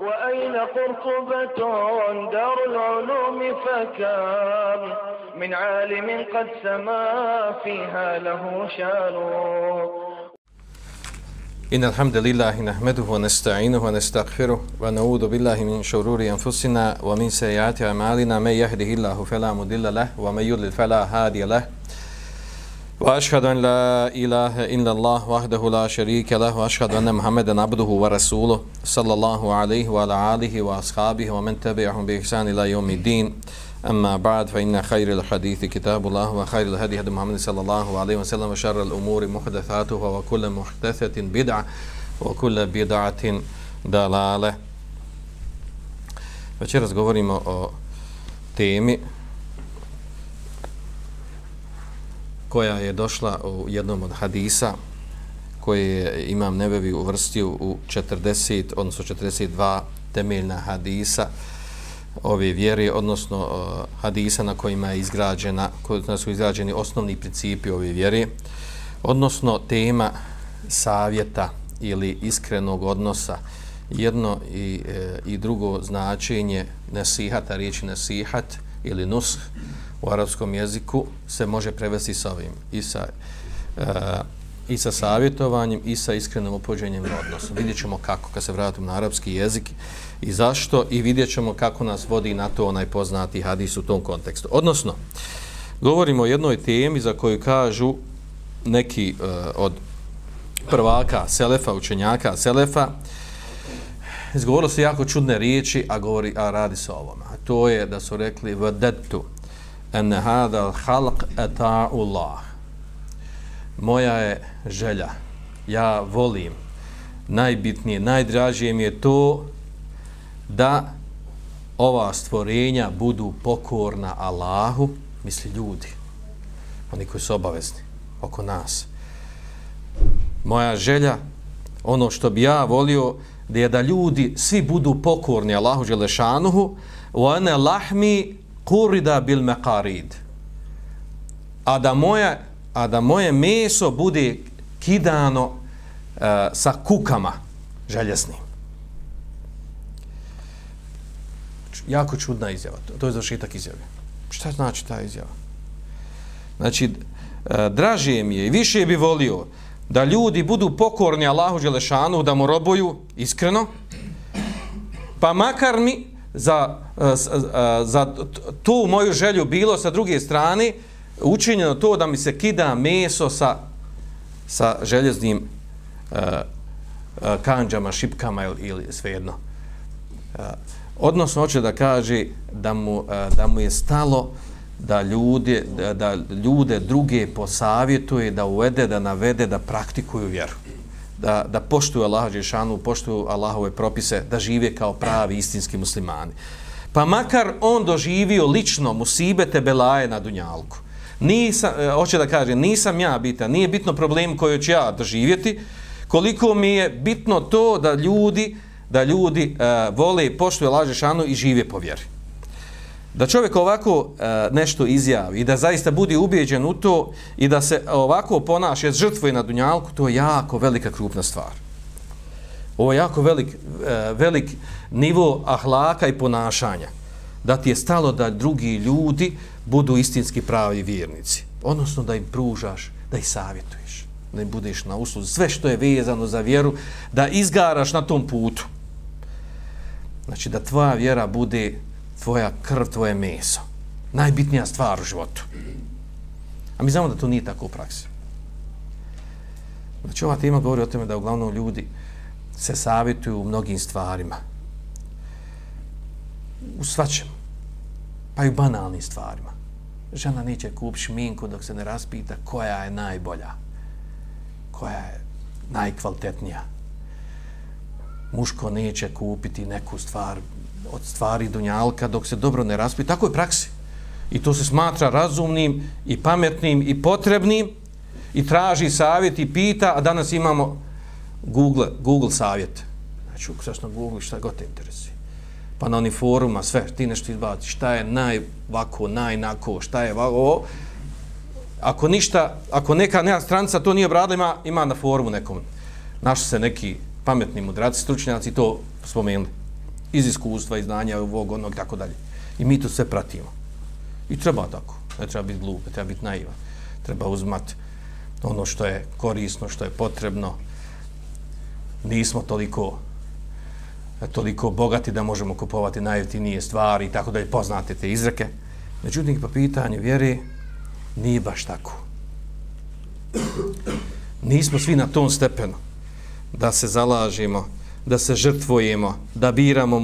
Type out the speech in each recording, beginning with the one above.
وأين قرطبة دار العلوم فكم من عالم قد سما فيها له شان. إن الحمد لله نحمده ونستعينه ونستغفره ونعوذ بالله من شرور أنفسنا ومن سيئات أعمالنا. من يهده الله فلا مضل له ومن يضلل فلا هادي له. وأشهد أن لا إله إلا الله وحده لا شريك له وأشهد أن محمدا عبده ورسوله صلى الله عليه وعلى آله واصحابه ومن تبعهم بإحسان إلى يوم الدين أما بعد فإن خير الحديث كتاب الله وخير الهدي هدي محمد صلى الله عليه وسلم وشر الأمور محدثاتها وكل محدثة بدعة وكل بدعة ضلالة Večeras govorimo o temi koja je došla u jednom od hadisa koje je Imam Nebevi uvrstio u 40, odnosno 42 temeljna hadisa ove vjere, odnosno uh, hadisa na kojima je izgrađena, kojima su izgrađeni osnovni principi ove vjere, odnosno tema savjeta ili iskrenog odnosa, jedno i, e, i drugo značenje nesihata, riječi nesihat ili nush u arapskom jeziku se može prevesti sa ovim i sa, e, i sa savjetovanjem i sa iskrenom opođenjem odnosom. Vidjet ćemo kako kad se vratimo na arapski jezik i zašto i vidjet ćemo kako nas vodi na to onaj poznati hadis u tom kontekstu. Odnosno, govorimo o jednoj temi za koju kažu neki uh, od prvaka Selefa, učenjaka Selefa, izgovorilo se jako čudne riječi, a, govori, a radi se o ovom. A to je da su rekli vadetu en hada halq ata'ullah. Moja je želja, ja volim, najbitnije, najdražije mi je to da ova stvorenja budu pokorna Allahu, misli ljudi, oni koji su obavezni oko nas. Moja želja, ono što bi ja volio, da je da ljudi svi budu pokorni Allahu Đelešanuhu, u ane lahmi kurida bil meqarid. A da moje, a da moje meso bude kidano uh, sa kukama željesnim. jako čudna izjava. To je završitak izjave. Šta znači ta izjava? Znači, e, draže mi je i više bi volio da ljudi budu pokorni Allahu Đelešanu, da mu robuju iskreno, pa makar mi za, eh, eh, za tu moju želju bilo sa druge strane učinjeno to da mi se kida meso sa, sa željeznim eh, kanđama, šipkama ili, ili svejedno. Uh, Odnosno, hoće da kaže da mu, da mu je stalo da ljude, da, da ljude druge posavjetuje, da uvede, da navede, da praktikuju vjeru. Da, da poštuju Allaha Đešanu, poštuju Allahove propise, da žive kao pravi istinski muslimani. Pa makar on doživio lično musibete belaje na Dunjalku. Nisam, e, hoće da kaže, nisam ja bitan, nije bitno problem koji ću ja doživjeti, koliko mi je bitno to da ljudi da ljudi uh, vole i poštuje Allaha Đešanu i žive po vjeri. Da čovjek ovako e, nešto izjavi i da zaista budi ubijeđen u to i da se ovako ponaše žrtvuje na dunjalku, to je jako velika krupna stvar. Ovo je jako velik, e, velik nivo ahlaka i ponašanja. Da ti je stalo da drugi ljudi budu istinski pravi vjernici. Odnosno da im pružaš, da ih savjetuješ, da im budeš na usluzi. Sve što je vezano za vjeru, da izgaraš na tom putu. Znači da tvoja vjera bude tvoja krv, tvoje meso. Najbitnija stvar u životu. A mi znamo da to nije tako u praksi. Znači ova tema govori o tome da uglavnom ljudi se savjetuju u mnogim stvarima. U svačem. Pa i u banalnim stvarima. Žena neće kupiti šminku dok se ne raspita koja je najbolja. Koja je najkvalitetnija muško neće kupiti neku stvar od stvari dunjalka dok se dobro ne raspi. Tako je praksi. I to se smatra razumnim i pametnim i potrebnim i traži savjet i pita, a danas imamo Google, Google savjet. Znači, uksaš na Google šta god te interesuje. Pa na onih foruma, sve, ti nešto izbaci, šta je najvako, najnako, šta je vako, ako ništa, ako neka neka stranca to nije obradila, ima, ima na forumu nekom. Našli se neki pametni mudraci, stručnjaci to spomenuli iz iskustva, iz znanja, ovog, onog, tako dalje. I mi to sve pratimo. I treba tako. Ne treba biti glup, ne treba biti naivan. Treba uzmat ono što je korisno, što je potrebno. Nismo toliko toliko bogati da možemo kupovati najjeftinije stvari i tako da je poznate te izreke. Međutim, po pitanju vjeri nije baš tako. Nismo svi na tom stepenu da se zalažimo, da se žrtvujemo, da biramo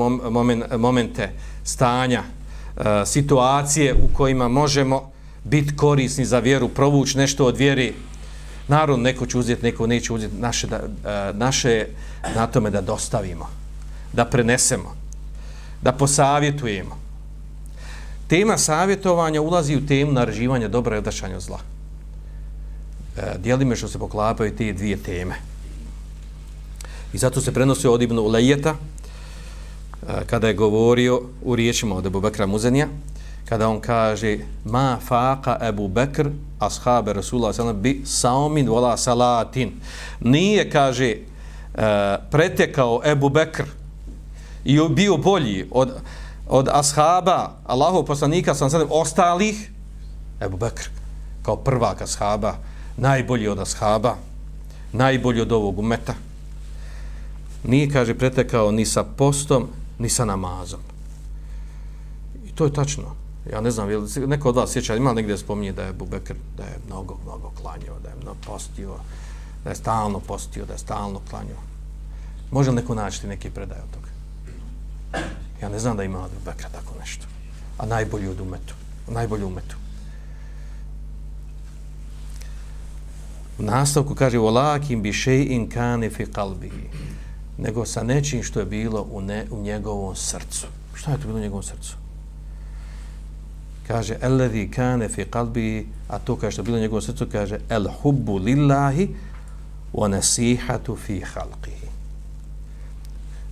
momente stanja, e, situacije u kojima možemo biti korisni za vjeru, provući nešto od vjeri. Narod neko će uzeti, neko neće uzeti. Naše, da, e, naše na tome da dostavimo, da prenesemo, da posavjetujemo. Tema savjetovanja ulazi u temu nareživanja dobra i odašanja zla. E, dijelime što se poklapaju te dvije teme. I zato se prenosio od Ibnu Ulejeta, eh, kada je govorio u riječima od Ebu Bekra Muzenija, kada on kaže ma faqa Ebu Bekr ashabe Rasulullah sallam bi saumin vola salatin. Nije, kaže, eh, pretekao Ebu Bekr i bio bolji od, od ashaba Allahov poslanika sallam ostalih Ebu Bekr kao prvak ashaba najbolji od ashaba najbolji od ovog umeta nije, kaže, pretekao ni sa postom, ni sa namazom. I to je tačno. Ja ne znam, neko od vas sjeća, ima negdje spominje da je Bubekr, da je mnogo, mnogo klanio, da je mnogo postio, da je stalno postio, da je stalno klanio. Može li neko naći neki predaj od toga? Ja ne znam da ima od Bubekra tako nešto. A najbolji od umetu. Najbolji umetu. U nastavku kaže, Walakim bi in kane fi kalbihi nego sa nečim što je bilo u, ne, u njegovom srcu. Šta je to bilo u njegovom srcu? Kaže, alladhi kane fi qalbi, a to kaže što je bilo u njegovom srcu, kaže, el hubbu lillahi wa nasihatu fi halqihi.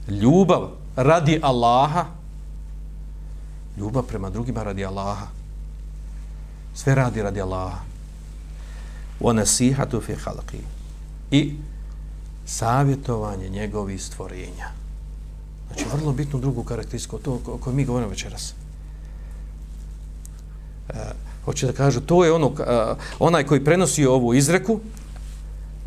Ljubav radi Allaha, ljubav prema drugima radi Allaha, sve radi radi Allaha, wa nasihatu fi halqihi. I savjetovanje njegovih stvorenja. Znači, vrlo bitnu drugu karakteristiku, to o kojoj mi govorimo večeras. E, hoće da kažu, to je ono, e, onaj koji prenosi ovu izreku,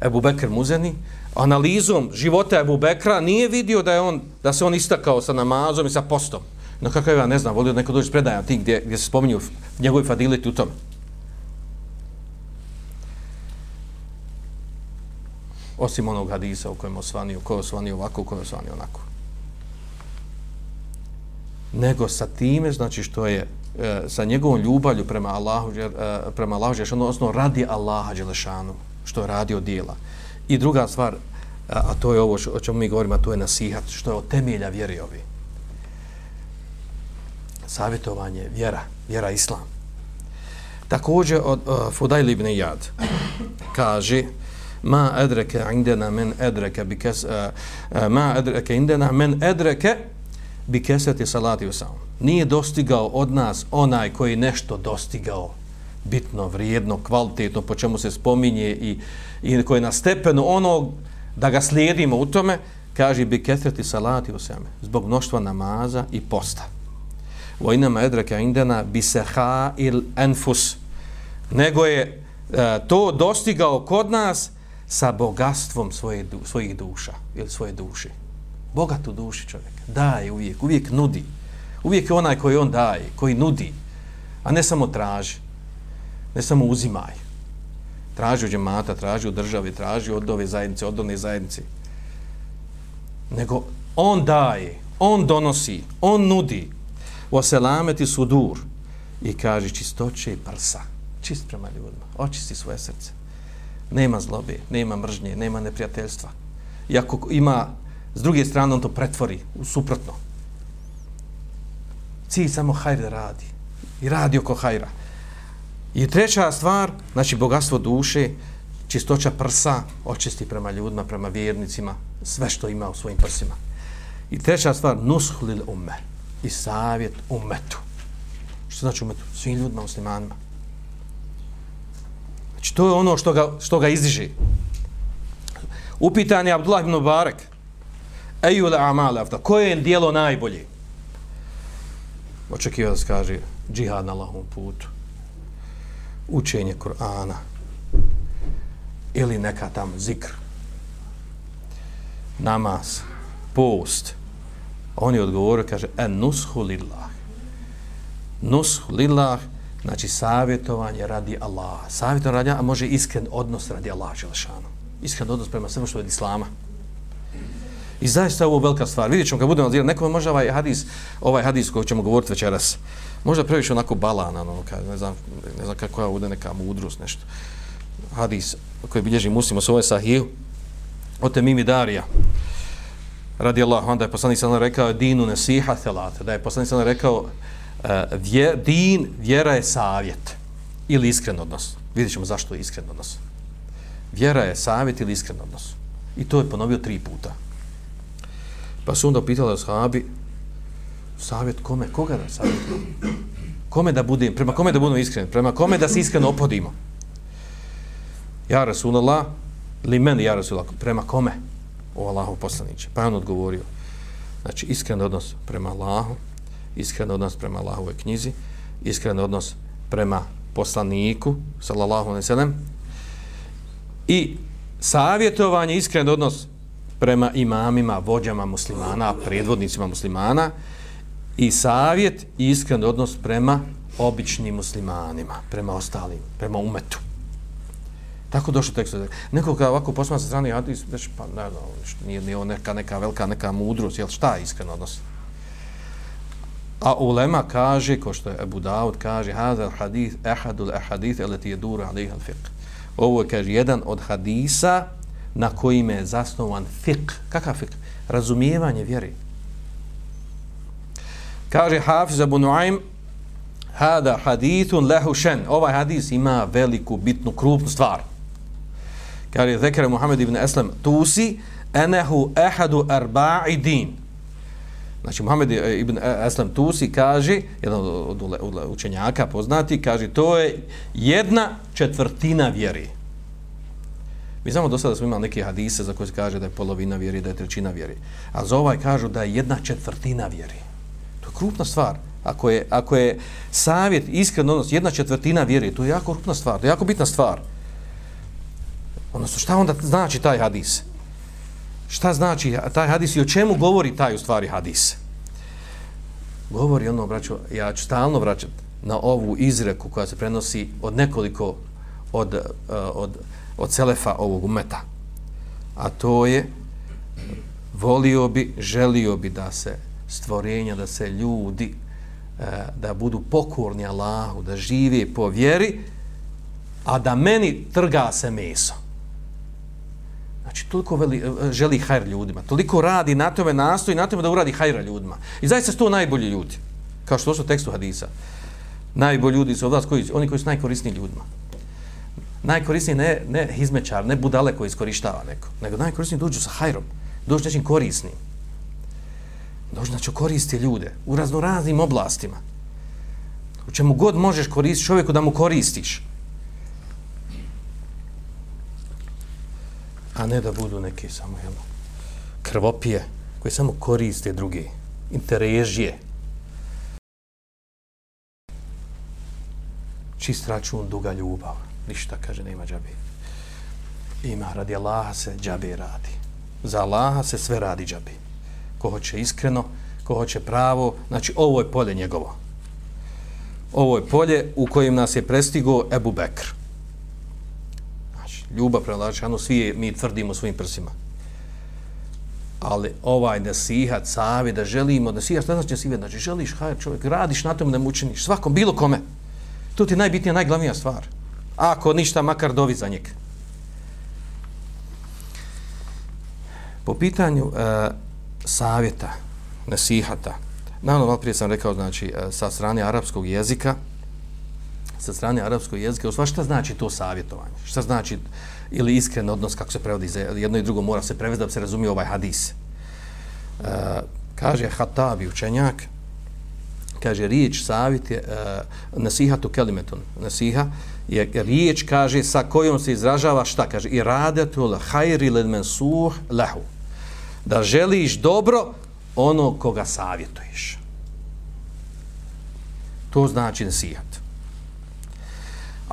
Ebu Bekr Muzeni, analizom života Ebu Bekra nije vidio da je on, da se on istakao sa namazom i sa postom. No kakav ja ne znam, volio neko doći predaja ti gdje, gdje se spominju njegovi fadiliti u tome. Osim onog hadisa u kojem osvanio, ko je osvanio ovako, ko je osvanio onako. Nego sa time, znači što je e, sa njegovom ljubavlju prema Allahu, e, prema Allahu, ono odnosno radi Allaha Đelešanu, što je radio dijela. I druga stvar, e, a to je ovo o čemu mi govorimo, a to je nasihat, što je od temelja vjeri ovi. Savjetovanje, vjera, vjera islam. Također od e, uh, Fudajl ibn Jad kaže, ma adreke indena men adreke bi kes ma adreke indena men adreke bikasati salati usam nije dostigao od nas onaj koji nešto dostigao bitno, vrijedno, kvalitetno po čemu se spominje i, i koji je na stepenu onog da ga slijedimo u tome kaže bikasati salati usam zbog mnoštva namaza i posta. Vojnama adreke indena bi seha il enfus nego je e, to dostigao kod nas sa bogatstvom svoje, svojih duša ili svoje duše. Bogat duši čovjek. Daje uvijek, uvijek nudi. Uvijek je onaj koji on daje, koji nudi, a ne samo traži. Ne samo uzimaj. Traži u džemata, traži u državi, traži od ove zajednice, od one zajednice. Nego on daje, on donosi, on nudi. U oselameti sudur i kaže čistoće i prsa. Čist prema ljudima. Očisti svoje srce nema zlobe, nema mržnje, nema neprijateljstva. I ako ima, s druge strane, on to pretvori u suprotno. Cilj samo hajr da radi. I radi oko hajra. I treća stvar, znači bogatstvo duše, čistoća prsa, očisti prema ljudima, prema vjernicima, sve što ima u svojim prsima. I treća stvar, nushlil umme. I savjet umetu. Što znači umetu? Svim ljudima, muslimanima. Znači, to je ono što ga, što ga izdiže. Upitan je Abdullah ibn Mubarak. ejul le amale afta. Koje je dijelo najbolje? Očekivao da se kaže džihad na lahom putu. Učenje Kur'ana. Ili neka tam zikr. Namaz. Post. On je odgovorio, kaže, en nushu lillah. Nushu lillah, znači savjetovanje radi Allah. Savjetovanje radi Allah, a može iskren odnos radi Allah, Želešanu. Iskren odnos prema svemu što je od Islama. I zaista ovo velika stvar. Vidjet ćemo kad budemo zirati, nekome može ovaj hadis, ovaj hadis koji ćemo govoriti večeras, možda previše onako balan, ono, kad, ne, znam, ne znam kako je ovdje neka mudrost, nešto. Hadis koji bilježi muslimo s sahiju, o temimi Darija, radi Allah, onda je poslanik sallam rekao dinu nesiha thelate, da je poslanik sallam rekao Eh, vje, din, vjera je savjet ili iskren odnos. Vidjet ćemo zašto je iskren odnos. Vjera je savjet ili iskren odnos. I to je ponovio tri puta. Pa su onda pitali o savjet kome? Koga da savjet? Kome da budem? Prema kome da budemo iskreni? Prema kome da se iskreno opodimo? Ja Rasulallah, li meni ja Rasulallah, prema kome? O Allahu poslaniće. Pa je on odgovorio, znači iskren odnos prema Allahu, iskren odnos prema Allahove knjizi, iskren odnos prema poslaniku, sallallahu alaihi sallam, i savjetovanje, iskren odnos prema imamima, vođama muslimana, predvodnicima muslimana i savjet i iskren odnos prema običnim muslimanima, prema ostalim, prema umetu. Tako došlo tekst. Neko kada ovako posma sa strane hadis, već pa ne znam, nije, nije neka, neka velika neka mudrost, jel šta je iskren odnos? A ulema kaže, ko što je Abu Dawud kaže, hadal hadith, ehadul ehadith, eleti je dura alih al fiqh. Ovo je, kaže, jedan od hadisa na kojim je zasnovan fiqh. Kakav fiqh? Razumijevanje vjeri. Kaže Hafiz Abu Nuaym, hada hadithun lehu šen. Ovaj hadis ima veliku, bitnu, krupnu stvar. Kaže Zekere Muhammed ibn Eslam Tusi, enehu ehadu arba'i din. Znači, Muhammed ibn Aslam Tusi kaže, jedan od, od učenjaka poznati, kaže, to je jedna četvrtina vjeri. Mi znamo do sada smo imali neke hadise za koje se kaže da je polovina vjeri, da je trećina vjeri. A za ovaj kažu da je jedna četvrtina vjeri. To je krupna stvar. Ako je, ako je savjet, iskren odnos, jedna četvrtina vjeri, to je jako krupna stvar, to je jako bitna stvar. Odnosno, šta onda znači taj hadis? Šta znači taj hadis i o čemu govori taj u stvari hadis? Govori ono, braćo, ja ću stalno vraćati na ovu izreku koja se prenosi od nekoliko od, eh, od od selefa ovog umeta. A to je volio bi, želio bi da se stvorenja, da se ljudi eh, da budu pokorni Allahu, da žive po vjeri, a da meni trga se meso. Znači, toliko veli, e, e, želi hajr ljudima, toliko radi na tome nastoji, na tome da uradi hajra ljudima. I zaista su to najbolji ljudi, kao što su tekstu hadisa. Najbolji ljudi su od vas, koji, oni koji su najkorisniji ljudima najkorisniji ne, ne hizmećar, ne budale koji iskorištava neko, nego najkorisniji dođu sa hajrom, dođu nečim korisnim. Dođu znači koristi ljude u raznoraznim oblastima. U čemu god možeš koristiti čovjeku da mu koristiš. A ne da budu neke samo jel, krvopije koje samo koriste druge, interežije. Čist račun, duga ljubav ništa, kaže, nema džabe. Ima, radi Allaha se džabe radi. Za Allaha se sve radi džabe. Ko hoće iskreno, ko hoće pravo, znači ovo je polje njegovo. Ovo je polje u kojem nas je prestigo Ebu Bekr. Ljubav prema Allahanu, ono svi mi tvrdimo svojim prsima. Ali ovaj nasihat, savi, da želimo, nasihat, šta znači nasihat? Znači, želiš, hajde čovjek, radiš na tom da mu učiniš, svakom, bilo kome. To ti je najbitnija, najglavnija stvar ako ništa, makar dovi za njeg. Po pitanju e, savjeta, nasihata, naravno, malo prije sam rekao, znači, e, sa strane arapskog jezika, sa strane arapskog jezika, osva šta znači to savjetovanje? Šta znači, ili iskren odnos, kako se prevodi, za jedno i drugo mora se prevesti da bi se razumio ovaj hadis. E, kaže Hatabi, učenjak, kaže, riječ savjet je e, nasihatu kelimetun, nasiha, je riječ, kaže, sa kojom se izražava šta, kaže, i radetu la hajri lil mensuh lahu. da želiš dobro ono koga savjetuješ. To znači nasihat.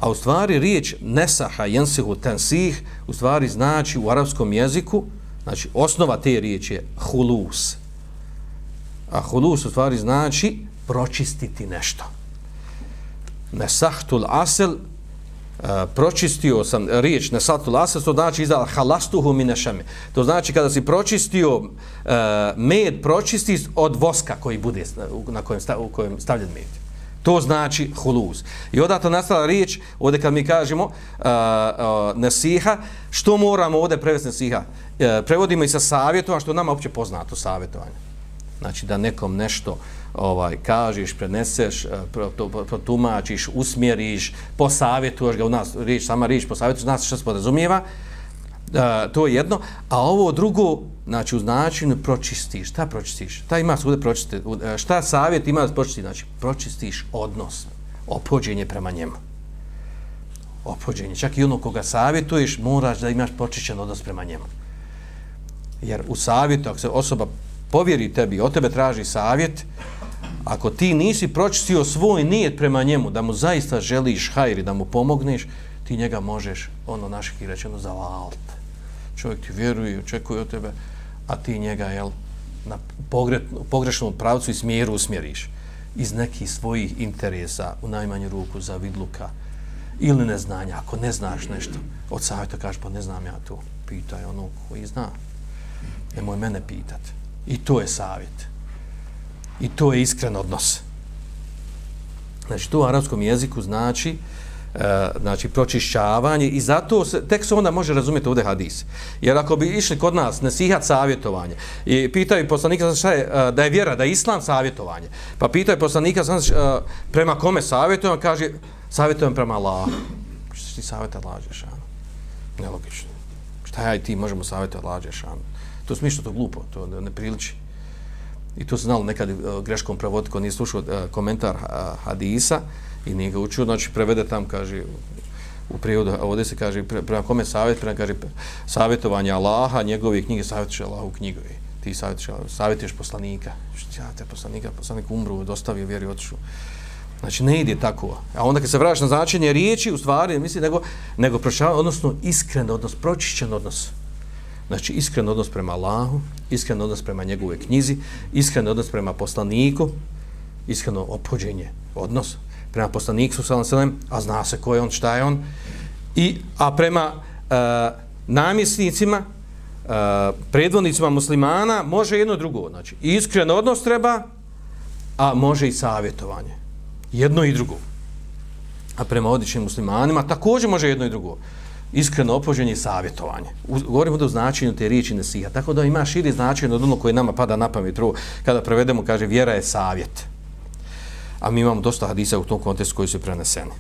A u stvari riječ nesaha jensihu tensih u stvari znači u arapskom jeziku, znači osnova te riječi je hulus. A hulus u stvari znači pročistiti nešto. Nesahtul asel, uh, pročistio sam riječ nesahtul asel, to znači izdala halastuhu minešame. To znači kada si pročistio uh, med, pročisti od voska koji bude na kojem, sta, u kojem stavljen med. To znači huluz. I odato nastala riječ, ovdje kad mi kažemo uh, uh, nasiha, što moramo ovdje prevesti nasiha? Uh, prevodimo i sa savjetom, što nama uopće poznato savjetovanje. Znači da nekom nešto ovaj kažeš, preneseš, e, protumačiš, usmjeriš, posavjetuješ ga u nas, riječ, sama riječ posavjetuješ, znači što se podrazumijeva, uh, to je jedno, a ovo drugo, znači u značinu pročistiš, šta pročistiš? Šta ima svude pročiste? E, šta savjet ima da pročistiš? Znači, pročistiš odnos, opođenje prema njemu. Opođenje. Čak i ono koga savjetuješ, moraš da imaš pročišćen odnos prema njemu. Jer u savjetu, ako se osoba povjeri tebi, od tebe traži savjet, ako ti nisi pročistio svoj nijet prema njemu, da mu zaista želiš hajri, da mu pomogneš, ti njega možeš, ono naših i rečeno, zavaliti čovjek ti vjeruje i očekuje od tebe, a ti njega jel, na pogrešnom pravcu i smjeru usmjeriš iz nekih svojih interesa u najmanju ruku za vidluka ili neznanja. Ako ne znaš nešto, od savjeta kažeš, pa ne znam ja to, pitaj ono koji zna. Nemoj mene pitat. I to je savjet. I to je iskren odnos. Znači, to u arabskom jeziku znači E, znači pročišćavanje i zato se, tek se onda može razumjeti ovdje hadis. Jer ako bi išli kod nas nesihat savjetovanje i pitaju poslanika šta je, e, da je vjera, da je islam savjetovanje, pa pitaju poslanika sam, e, prema kome savjetujem, kaže savjetujem prema Allah. Što ti savjeta lađeš? Nelogično. Šta ja i ti možemo savjeta lađeš? To smišno, to glupo, to ne priliči. I to se znalo nekad e, greškom prevoditi ko nije slušao komentar hadisa, i nije ga učio, znači prevede tam, kaže, u prijevodu, a ovdje se kaže, pre, prema kome savjet, prema kaže, savjetovanje Allaha, njegove knjige, savjetiš Allahu knjigovi. Ti savjetiš, savjetiš poslanika. Ja te poslanika, poslanik umru, dostavio vjeri, otišu. Znači, ne ide tako. A onda kad se vraćaš na značenje riječi, u stvari, misli, nego, nego prošava, odnosno, iskren odnos, pročišćen odnos. Znači, iskren odnos prema Allahu, iskren odnos prema njegove knjizi, iskren odnos prema poslaniku, iskreno opođenje, odnos, prema poslaniku sallallahu alejhi a zna se ko je on, šta je on. I a prema uh, namjesnicima, uh, predvodnicima muslimana može jedno drugo, znači iskren odnos treba, a može i savjetovanje. Jedno i drugo. A prema odličnim muslimanima također može jedno i drugo. Iskreno opođenje i savjetovanje. U, govorimo da u značenju te riječi nesiha. Tako da ima širi značenje od ono koje nama pada na pamet. Kada prevedemo, kaže, vjera je savjet a mi imamo dosta hadisa u tom kontekstu koji su preneseni.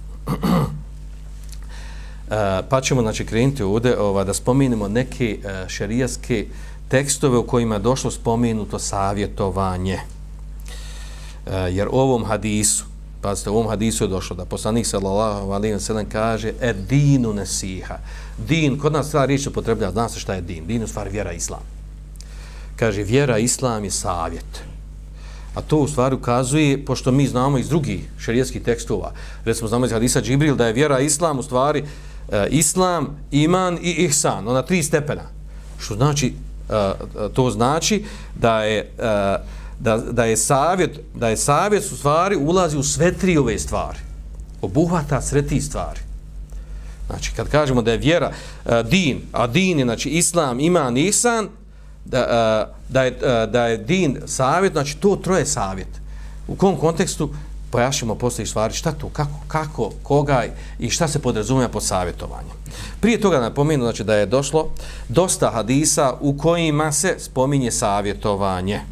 E, pa ćemo znači, krenuti ovdje ova, da spomenemo neke eh, šerijaske šarijaske tekstove u kojima je došlo spomenuto savjetovanje. Eh, jer u ovom hadisu, pazite, u ovom hadisu je došlo da poslanik sallallahu alaihi wa sallam kaže edinu dinu nesiha. Din, kod nas stvar riječ upotreblja, zna se šta je din. Din je stvar vjera islam. Kaže, vjera islam je savjet. A to u stvari ukazuje, pošto mi znamo iz drugih šarijetskih tekstova, recimo znamo iz Hadisa Džibril, da je vjera islam u stvari e, islam, iman i ihsan, ona tri stepena. Što znači, e, e, to znači da je, e, da, da je savjet, da je savjet u stvari ulazi u sve tri ove stvari. Obuhvata sve tri stvari. Znači, kad kažemo da je vjera e, din, a din je znači islam, iman ihsan, da, da, je, da je din savjet, znači to troje savjet. U kom kontekstu pojašimo poslije stvari, šta to, kako, kako, koga i šta se podrazumija pod savjetovanjem. Prije toga napomenu znači, da je došlo dosta hadisa u kojima se spominje savjetovanje. E,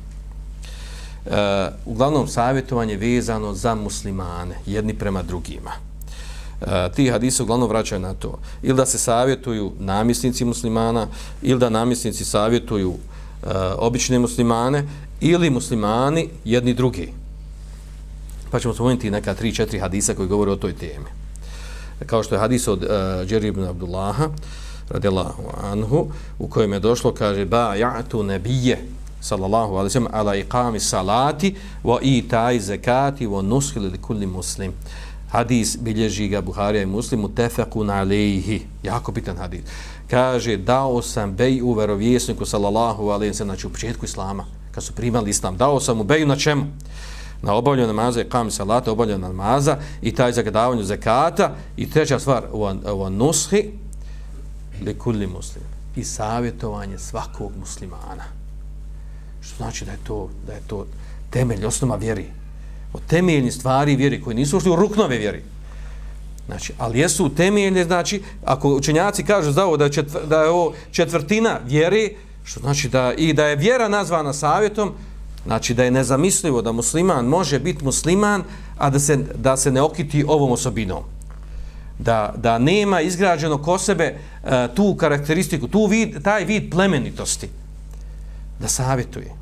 uglavnom savjetovanje vezano za muslimane, jedni prema drugima. E, ti hadisi uglavnom vraćaju na to. Ili da se savjetuju namisnici muslimana, ili da namisnici savjetuju e, obične muslimane, ili muslimani jedni drugi. Pa ćemo spomenuti neka tri, četiri hadisa koji govore o toj temi. Kao što je hadis od e, uh, Džeri ibn Abdullaha, radijallahu anhu, u kojem je došlo, kaže, ba ja'tu nebije, sallallahu alaihi sallam, ala iqami salati, wa i taj zekati, wa nushili li kulli muslim. Hadis bilježi ga Buharija i muslimu, tefekun alejhi. Jako bitan hadis. Kaže, dao sam bej u verovjesniku, sallallahu alejhi sallam, znači u početku islama, kad su primali islam, dao sam mu beju na čemu? Na obavljanju namaza, kam salata, obavljanju namaza i taj zagadavanju zekata. I treća stvar, wa nushi li kulli muslim. I savjetovanje svakog muslimana. Što znači da je to, da je to temelj, osnova vjeri. O temeljni stvari vjeri koji nisu ušli u ruknove vjeri. Znači, ali jesu temeljne, znači, ako učenjaci kažu za ovo da je, četvr, da je ovo četvrtina vjeri, što znači da i da je vjera nazvana savjetom, znači da je nezamislivo da musliman može biti musliman, a da se, da se ne okiti ovom osobinom. Da, da nema izgrađeno ko sebe uh, tu karakteristiku, tu vid, taj vid plemenitosti da savjetuje.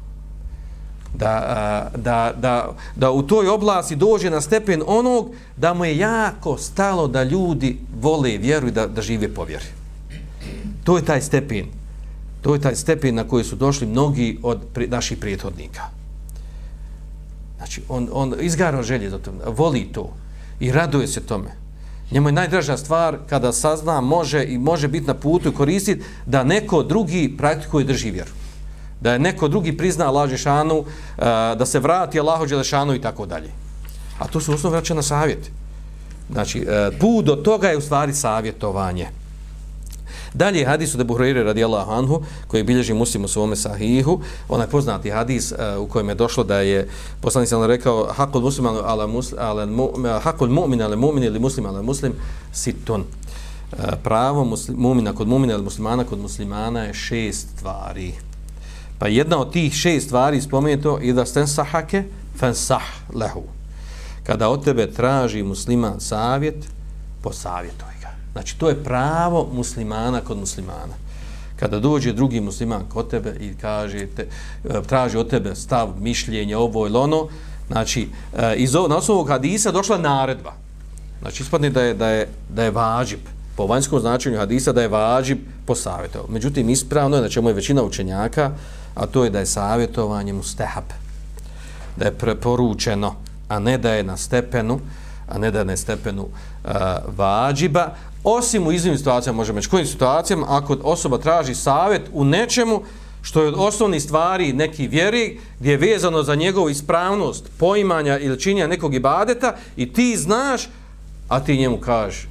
Da, da, da, da u toj oblasti dođe na stepen onog da mu je jako stalo da ljudi vole vjeru i da, da žive po vjeri. To je taj stepen. To je taj stepen na koji su došli mnogi od pri, naših prijethodnika. Znači, on, on izgara želje za to, voli to i raduje se tome. Njemu je najdraža stvar kada sazna, može i može biti na putu i koristiti da neko drugi praktikuje drži vjeru da je neko drugi prizna Allah Đelešanu, e, da se vrati Allahu Đelešanu i tako dalje. A to su osnovno vraća na savjet. Znači, e, put do toga je u stvari savjetovanje. Dalje hadis od Ebu Hureyre radijallahu anhu, koji bilježi muslim u svome sahihu, onaj poznati hadis uh, u kojem je došlo da je poslanik sam rekao hakul muslim ala muslim, ala mu, hakul mu'min ala mu'min ili muslim ala muslim situn. Uh, pravo muslim, mu'mina kod mu'mina ili muslimana kod muslimana je šest stvari. Pa jedna od tih šest stvari spomenuto i da sten sahake fen lehu. Kada od tebe traži musliman savjet, posavjetuj ga. Znači, to je pravo muslimana kod muslimana. Kada dođe drugi musliman kod tebe i kaže, te, e, traži od tebe stav, mišljenje, ovo ili ono, znači, e, iz na osnovu hadisa došla naredba. Znači, ispadne da je, da je, da je vađib, po vanjskom značenju hadisa, da je vađib posavjetovati. Međutim, ispravno je, znači, je većina učenjaka, a to je da je savjetovanje mustahab, da je preporučeno, a ne da je na stepenu, a ne da je na stepenu uh, vađiba, osim u iznimnim situacijama, možemo reći, kojim situacijama, ako osoba traži savjet u nečemu, što je od osnovnih stvari neki vjeri, gdje je vezano za njegovu ispravnost poimanja ili činja nekog ibadeta i ti znaš, a ti njemu kažeš,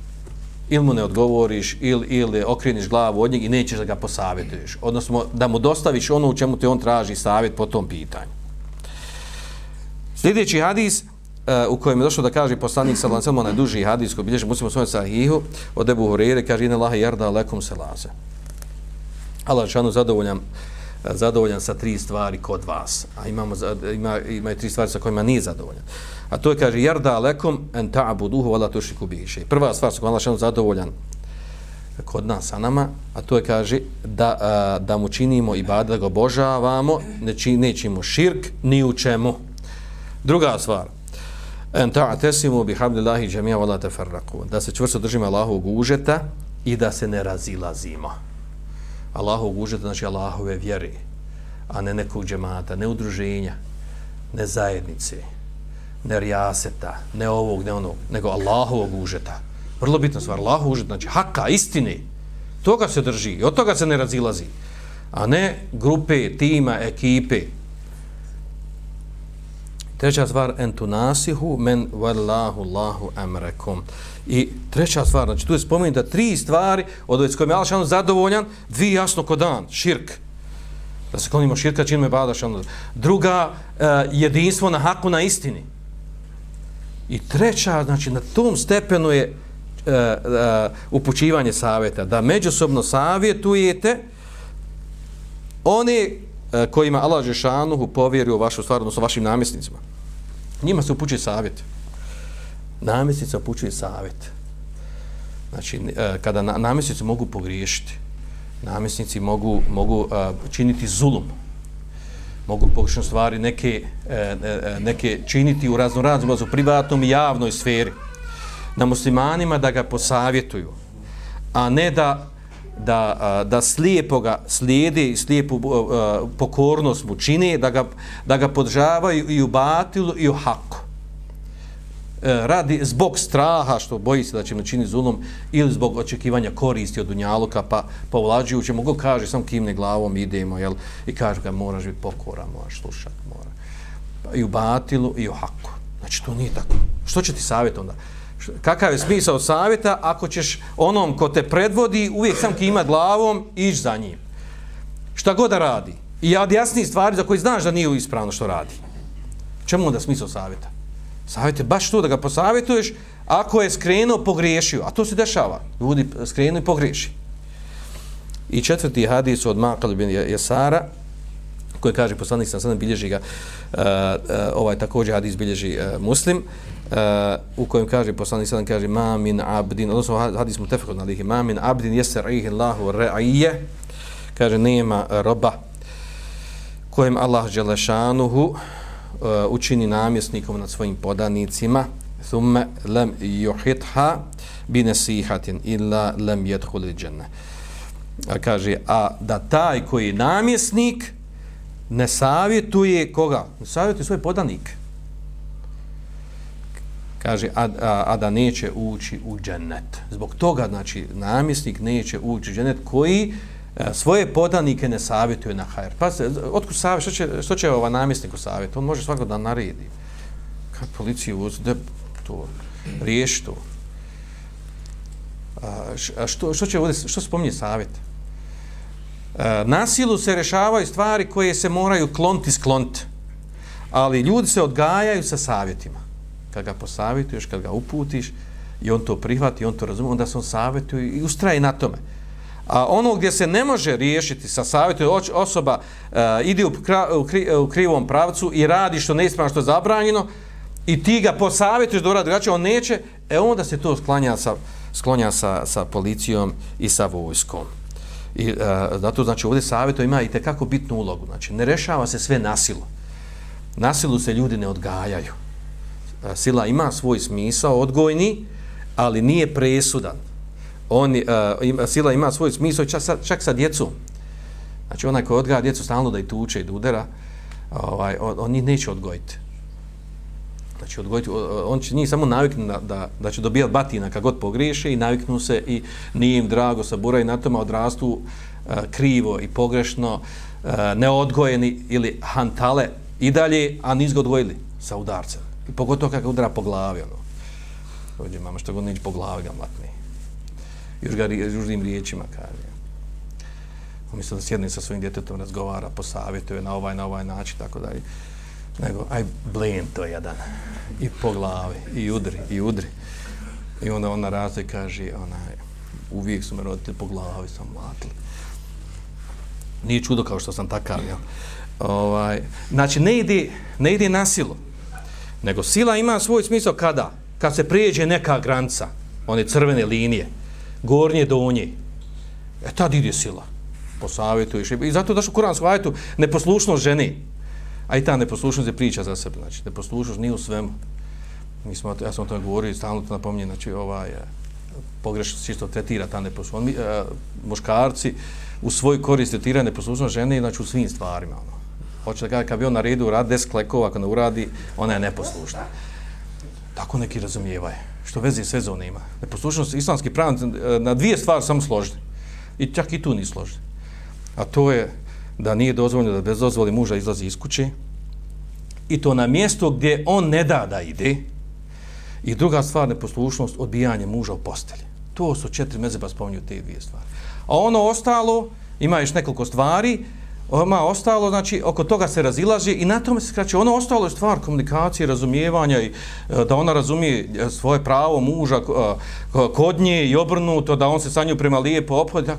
ili mu ne odgovoriš ili, ili okreniš glavu od njeg i nećeš da ga posavjetuješ. Odnosno da mu dostaviš ono u čemu te on traži savjet po tom pitanju. Sljedeći hadis uh, u kojem je došlo da kaže poslanik sallallahu alejhi ve onaj duži hadis koji bilježi muslimo svojom sahihu od Ebu Hurire kaže ina laha jarda lekum se laze. Allah zadovoljam zadovoljan zadovoljan sa tri stvari kod vas. A imamo, ima, ima tri stvari sa kojima nije zadovoljan. A to je, kaže, jarda lekom en ta'buduhu vala tušiku biše. Prva stvar sa kojima Allah zadovoljan kod nas sa nama, a to je, kaže, da, a, da mu činimo i bada, da ga obožavamo, ne nećemo širk ni u čemu. Druga stvar, en ta'atesimu bi hablillahi džemija vala teferraku. Da se čvrsto držimo Allahovog užeta i da se ne razilazimo. Allahov užeta, znači Allahove vjeri, a ne nekog džemata, ne udruženja, ne zajednice, ne rijaseta, ne ovog, ne onog, nego Allahovog užeta. Vrlo bitna stvar, Allahov užeta, znači haka, istine, toga se drži i od toga se ne razilazi, a ne grupe, tima, ekipe. Treća stvar, entunasihu men vallahu Allahu amrekom. I treća stvar, znači tu je spomenuta tri stvari od ove s kojima je Allah zadovoljan, dvije jasno ko dan, širk. Da se klonimo širka, činimo me bada Druga, uh, jedinstvo na haku na istini. I treća, znači na tom stepenu je uh, uh, upućivanje savjeta, da međusobno savjetujete oni uh, kojima Allah Žešanuhu povjerio vašu stvar, odnosno vašim namjesnicima. Njima se upućuje savjet. Namjesnica upućuje savjet. Znači, e, kada na, namjesnici mogu pogriješiti, namjesnici mogu, mogu e, činiti zulum, mogu pokušati stvari neke, e, neke činiti u razno razno u privatnom i javnoj sferi na muslimanima da ga posavjetuju a ne da da, da slijepoga slijedi, slijepu pokornost mu čine, da ga, da ga podržavaju i u batilu i u haku. E, radi zbog straha što boji se da će načini zulum ili zbog očekivanja koristi od dunjaluka pa, pa povlađujući mogu kaže sam kimne glavom idemo jel, i kaže ga moraš biti pokora moraš slušati mora. i u batilu i u haku. Znači to nije tako. Što će ti savjet onda? Kakav je smisao savjeta ako ćeš onom ko te predvodi uvijek sam kima glavom ići za njim. Šta god da radi. I jasni stvari za koje znaš da nije ispravno što radi. Čemu onda smisao savjeta? Savjet je baš to da ga posavjetuješ ako je skrenuo, pogriješio. A to se dešava. Ljudi eh, skrenu i pogriješi. I četvrti hadis od Makal bin Jesara, koji kaže poslanik sam sada bilježi ga, uh, uh, ovaj također hadis bilježi uh, muslim, uh, u kojem kaže poslanik sada kaže ma min abdin, odnosno hadis mu tefekod na lihi, ma min abdin jeser ihi Allahu re'ije, kaže nema roba kojem Allah želešanuhu uh, Eh, učini namjesnikom nad svojim podanicima thumme lem yuhitha bi nasihatin illa lem yadkhul al-janna a kaže a da taj koji je namjesnik ne savjetuje koga? Ne savjetuje svoj podanik. Kaže a, a, a da neće ući u džennet. Zbog toga znači namjesnik neće ući u džennet koji uh, E, svoje podanike ne savjetuje na hajr. Pa se, otkud savjet, što će, što će ova namjesnik u savjet? On može svako da naredi. Kad policiju uz, to, riješi to. A što, što će ovdje, što spominje savjet? A, na silu se rešavaju stvari koje se moraju klonti sklonti. Ali ljudi se odgajaju sa savjetima. Kad ga posavjetuješ, kad ga uputiš i on to prihvati, on to razumije, onda se on savjetuje i ustraje na tome. A ono gdje se ne može riješiti sa savjetom, osoba e, uh, ide u, u, kri, u krivom pravcu i radi što neispravno, što je zabranjeno, i ti ga posavjetuješ da uradi drugačije, on neće, e onda se to sklanja sa, sklonja sa, sa policijom i sa vojskom. I uh, zato znači ovdje savjeto ima i kako bitnu ulogu. Znači ne rešava se sve nasilu. Nasilu se ljudi ne odgajaju. E, sila ima svoj smisao odgojni, ali nije presudan on, uh, ima, sila ima svoj smisao čak, čak sa djecom. Znači onaj koji odgaja djecu stalno da i tuče i da udara, ovaj, on, on njih neće odgojiti. Znači odgojiti, on će njih samo naviknu da, da, da će dobijati batina kad god pogriješe i naviknu se i nije im drago saburaju i na tome odrastu uh, krivo i pogrešno, uh, neodgojeni ili hantale i dalje, a nisu ga odgojili sa udarcem. I pogotovo kada udara po glavi, ono. Dođe mama što god neće po glavi ga mlatni još ga ružnim riječima kaže. Umjesto da sjedne sa svojim djetetom, razgovara, posavjetuje na ovaj, na ovaj način, tako dalje. Nego, aj, blen to jedan. I po glavi, i udri, i udri. I onda ona razve kaže, onaj, uvijek su me roditelji po glavi sam mlatili. Nije čudo kao što sam takav, jel? Ovaj, znači, ne ide, ne ide na silu. Nego sila ima svoj smisao kada? Kad se prijeđe neka granca, one crvene linije, gornje donje. E tad ide sila. Posavjetuješ. I zato daš u Kuransku ajetu neposlušnost žene. A i ta neposlušnost je priča za sebe. Znači, neposlušnost nije u svemu. Mi smo, ja sam o tome govorio i stalno to napominjem. Znači, ovaj, e, pogrešno se isto tretira ta neposlušnost. E, muškarci u svoj korist tretira neposlušnost žene znači, u svim stvarima. Ono. Hoće da kada kad bi on na redu uradi desk klekova, ako ne uradi, ona je neposlušna. Tako neki razumijevaju što veze s vezom nema. Neposlušnost islamski pravnici eh, na dvije stvari samo složni. I čak i tu ni složni. A to je da nije dozvoljeno da bez dozvoli muža izlazi iz kuće i to na mjesto gdje on ne da da ide i druga stvar neposlušnost odbijanje muža u postelji. To su četiri mezeba spominju te dvije stvari. A ono ostalo, ima još nekoliko stvari, Oma ostalo, znači, oko toga se razilaže i na tome se skraće. Ono ostalo je stvar komunikacije, razumijevanja i e, da ona razumije e, svoje pravo muža e, kod nje i obrnuto, da on se sa nju prema lijepo obhodi.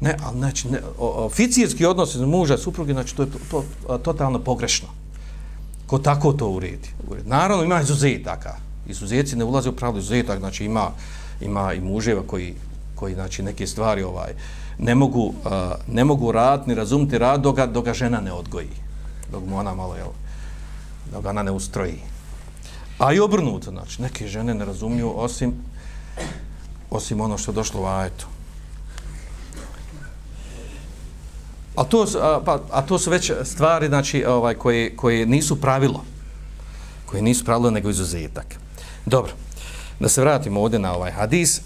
Ne, ali znači, ne, oficijski odnos muža supruge, znači, to je to, to, totalno pogrešno. Ko tako to uredi? uredi. Naravno, ima izuzetaka. Izuzeci ne ulaze u pravilu izuzetak, znači, ima, ima i muževa koji, koji, znači, neke stvari, ovaj, uh, ne mogu, uh, ne mogu rad ni razumiti rad dok ga, dok ga žena ne odgoji. Dok mu ona malo, jel, dok ona ne ustroji. A i obrnuto, znači, neke žene ne razumiju osim, osim ono što je došlo u ajetu. A to, a, pa, a to su već stvari znači, ovaj, koje, koje nisu pravilo. Koje nisu pravilo nego izuzetak. Dobro, da se vratimo ovdje na ovaj hadis.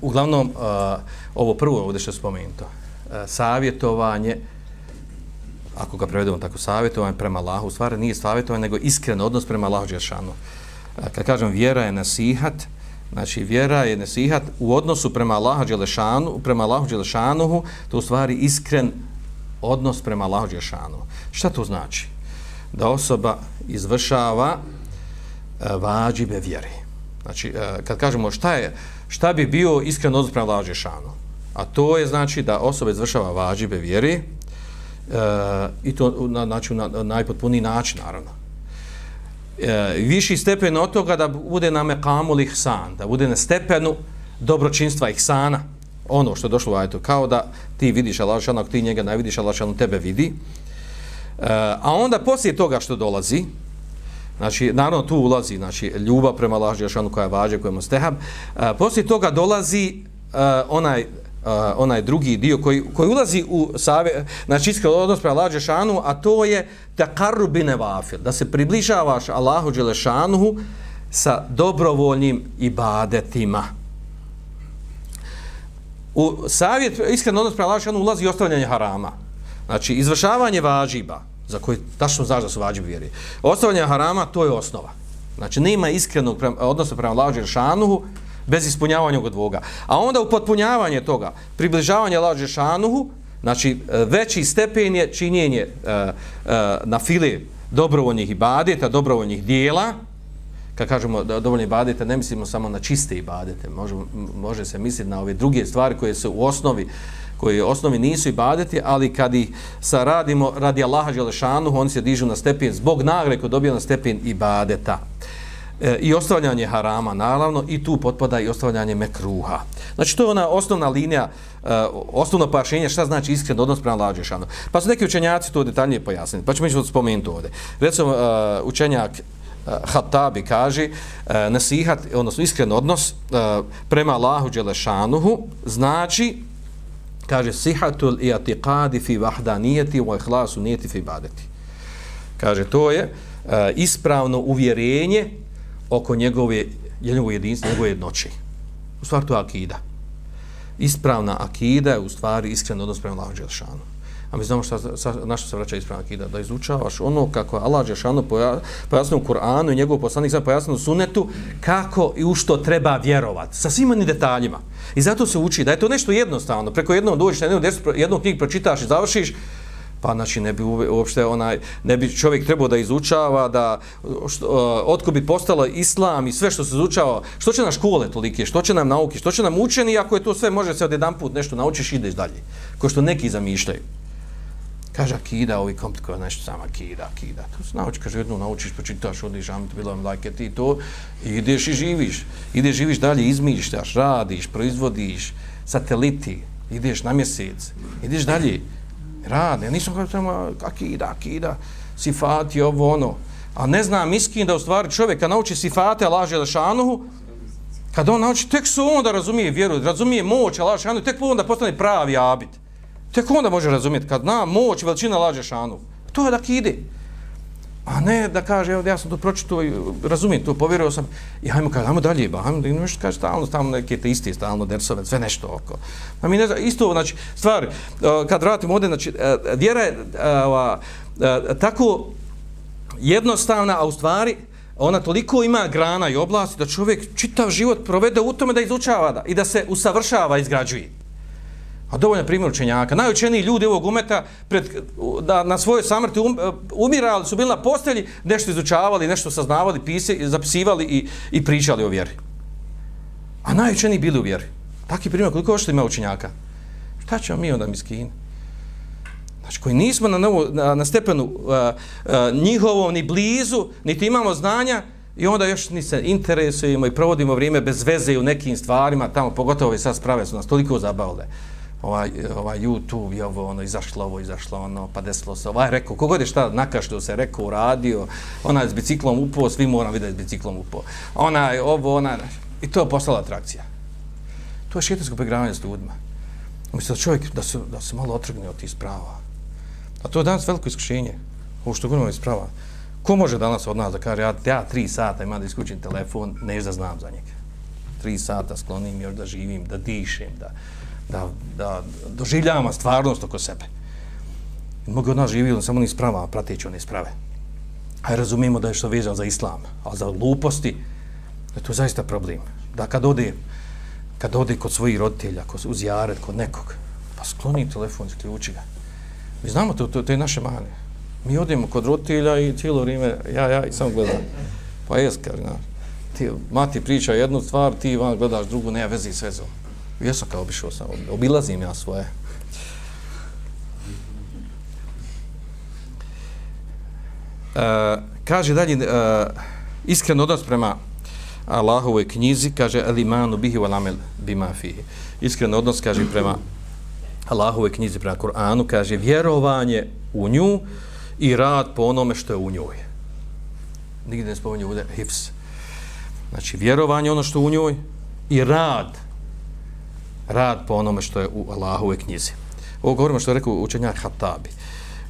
Uglavnom, uh, ovo prvo ovdje što spomenuto, uh, savjetovanje, ako ga prevedemo tako, savjetovanje prema Allahu, u stvari nije savjetovanje, nego iskren odnos prema Allahu Đeršanu. Uh, kad kažem vjera je nasihat, znači vjera je nasihat u odnosu prema Allahu Đelešanu, prema Allahu Đelešanuhu, to u stvari iskren odnos prema Allahu Đelešanuhu. Šta to znači? Da osoba izvršava uh, vađibe vjere. Znači, kad kažemo šta je, šta bi bio iskren odnos prema Allahu a to je znači da osoba izvršava vađibe vjeri e, i to na, znači, na, na najpotpuniji način, naravno. E, viši stepen od toga da bude na mekamu lihsan, da bude na stepenu dobročinstva ihsana, ono što je došlo u ajetu, kao da ti vidiš Allah ako ti njega ne vidiš, Allah tebe vidi. E, a onda poslije toga što dolazi, znači, naravno tu ulazi znači, ljubav prema Allah šanu koja je vađa, koja je mustehab, e, poslije toga dolazi e, onaj Uh, onaj drugi dio koji, koji ulazi u save, znači iskren odnos prema Allahu Đelešanu, a to je taqarrubi nevafil, da se približavaš Allahu Đelešanu sa dobrovoljnim ibadetima. U savjet iskren odnos prema Allahu Đelešanu ulazi i ostavljanje harama. Znači, izvršavanje važiba, za koji tačno znaš da su vađibi vjeri. Ostavljanje harama, to je osnova. Znači, nema iskrenog odnosa prema Allahu Đelešanu, bez ispunjavanja ovog dvoga. A onda u potpunjavanje toga, približavanje Allahu šanuhu, znači e, veći stepen je činjenje e, e, na file dobrovoljnih ibadeta, dobrovoljnih dijela, kad kažemo dovoljni ibadete, ne mislimo samo na čiste ibadete, može, može se misliti na ove druge stvari koje su u osnovi, uh, u osnovi nisu ibadeti, ali kad ih saradimo radi Allaha Đelešanuhu, oni se dižu na stepen zbog nagrade koju dobijaju na stepen ibadeta. E, i ostavljanje harama, naravno, i tu potpada i ostavljanje mekruha. Znači, to je ona osnovna linija, e, osnovno pojašenje šta znači iskren odnos prema lađešanu. Pa su neki učenjaci to detaljnije pojasniti, pa ćemo ići spomenuti ovdje. Recimo, e, učenjak e, Hatabi kaže, e, nasihat, odnosno iskren odnos e, prema Allahu Đelešanuhu, znači, kaže, sihatul i atiqadi fi vahdanijeti wa ihlasu nijeti fi badeti. Kaže, to je uh, ispravno uvjerenje oko njegove, njegove jedinstva, njegove jednoće. U stvari to je akida. Ispravna akida je u stvari iskren odnos prema Allahu Đelšanu. A mi znamo šta, na što se vraća ispravna akida. Da izučavaš ono kako je Allah Đelšanu pojasnio u Kur'anu i njegov poslanik sam pojasnio u sunetu kako i u što treba vjerovati. Sa svim onim detaljima. I zato se uči da je to nešto jednostavno. Preko jednog dođeš na jednog, jednog knjig pročitaš i završiš, pa znači ne bi uopšte onaj ne bi čovjek trebao da izučava da što, uh, otko bi postalo islam i sve što se izučava što će na škole tolike što će nam nauke što će nam učeni ako je to sve može se od put nešto naučiš i ideš dalje ko što neki zamišljaju kaže akida ovi komplikovan nešto sama akida akida to se nauči kaže jednu naučiš počitaš odiš am bilo vam like ti to i ideš i živiš ideš živiš dalje izmišljaš radiš proizvodiš sateliti ideš na mjesec ideš dalje rade. Nisam kao tamo akida, akida, sifati, ovo, ono. A ne znam miskin da u stvari čovjek kad nauči sifate laže Lašanuhu, kad on nauči, tek su onda razumije vjeru, razumije moć Lašanuhu, tek onda postane pravi abit. Tek onda može razumjeti kad na moć veličina lađe Šanu. To je da kide. A ne da kaže, evo, ja sam to pročito i razumijem to, povjerio sam. I hajmo kaže, hajmo dalje, ba, hajmo da nešto kaže, stalno, stalno neke te isti, stalno dersove, sve nešto oko. A mi ne znam, isto, znači, stvar, e, kad vratimo ovdje, znači, e, vjera je e, a, a, tako jednostavna, a u stvari, ona toliko ima grana i oblasti da čovjek čitav život provede u tome da izučava da, i da se usavršava, izgrađuje. A dovoljno primjer učenjaka. Najučeniji ljudi ovog umeta pred, da na svojoj samrti um, umirali su bili na postelji, nešto izučavali, nešto saznavali, pise, zapisivali i, i pričali o vjeri. A najučeniji bili u vjeri. Taki primjer, koliko što ima učenjaka? Šta ćemo mi onda miskini? Znači, koji nismo na, novo, na, na stepenu uh, uh, njihovom ni blizu, niti imamo znanja, i onda još ni se interesujemo i provodimo vrijeme bez veze u nekim stvarima, tamo pogotovo ove sad sprave su nas toliko zabavile ovaj, ovaj YouTube je ovo, ono, izašlo ovo, izašlo ono, pa desilo se, ovaj rekao, kogod je šta nakašljao se rekao, uradio, onaj s biciklom upao, svi moram vidjeti s biciklom upao. je ovo, ona, i to je postala atrakcija. To je šetansko pregravanje s ljudima. Mislim da čovjek da se, da se malo otrgne od tih sprava. A to je danas veliko iskušenje. Ovo što govorimo iz sprava. Ko može danas od nas da kaže, ja, ja tri sata imam da iskućim telefon, ne da znam za njega. Tri sata sklonim još da živim, da dišem, da, da, da doživljava stvarnost oko sebe. Mnogi od nas živi samo ni sprava, prateći one sprave. A razumijemo da je što vezano za islam, a za luposti, da je to zaista problem. Da kad ode, kad ode kod svojih roditelja, kod, uz jared, kod nekog, pa skloni telefon, isključi ga. Mi znamo to, to, to je naše mane. Mi odemo kod roditelja i cijelo vrijeme, ja, ja, i samo gledam. Pa jes, kar, na, ti, mati priča jednu stvar, ti van gledaš drugu, ne vezi s vezom. Jesam kao obišao sam, obilazim ja svoje. E, kaže dalje, e, iskren odnos prema Allahove knjizi, kaže, el imanu bihi wa lamel bima fihi. Iskren odnos, kaže, prema Allahove knjizi prema Kur'anu, kaže vjerovanje u nju i rad po onome što je u njoj. Nigdje ne spominje ovdje hifs. Znači, vjerovanje ono što je u njoj i rad. Rad po onome što je u Allahove knjizi. Ovo govorimo što je rekao učenjak Hatabi.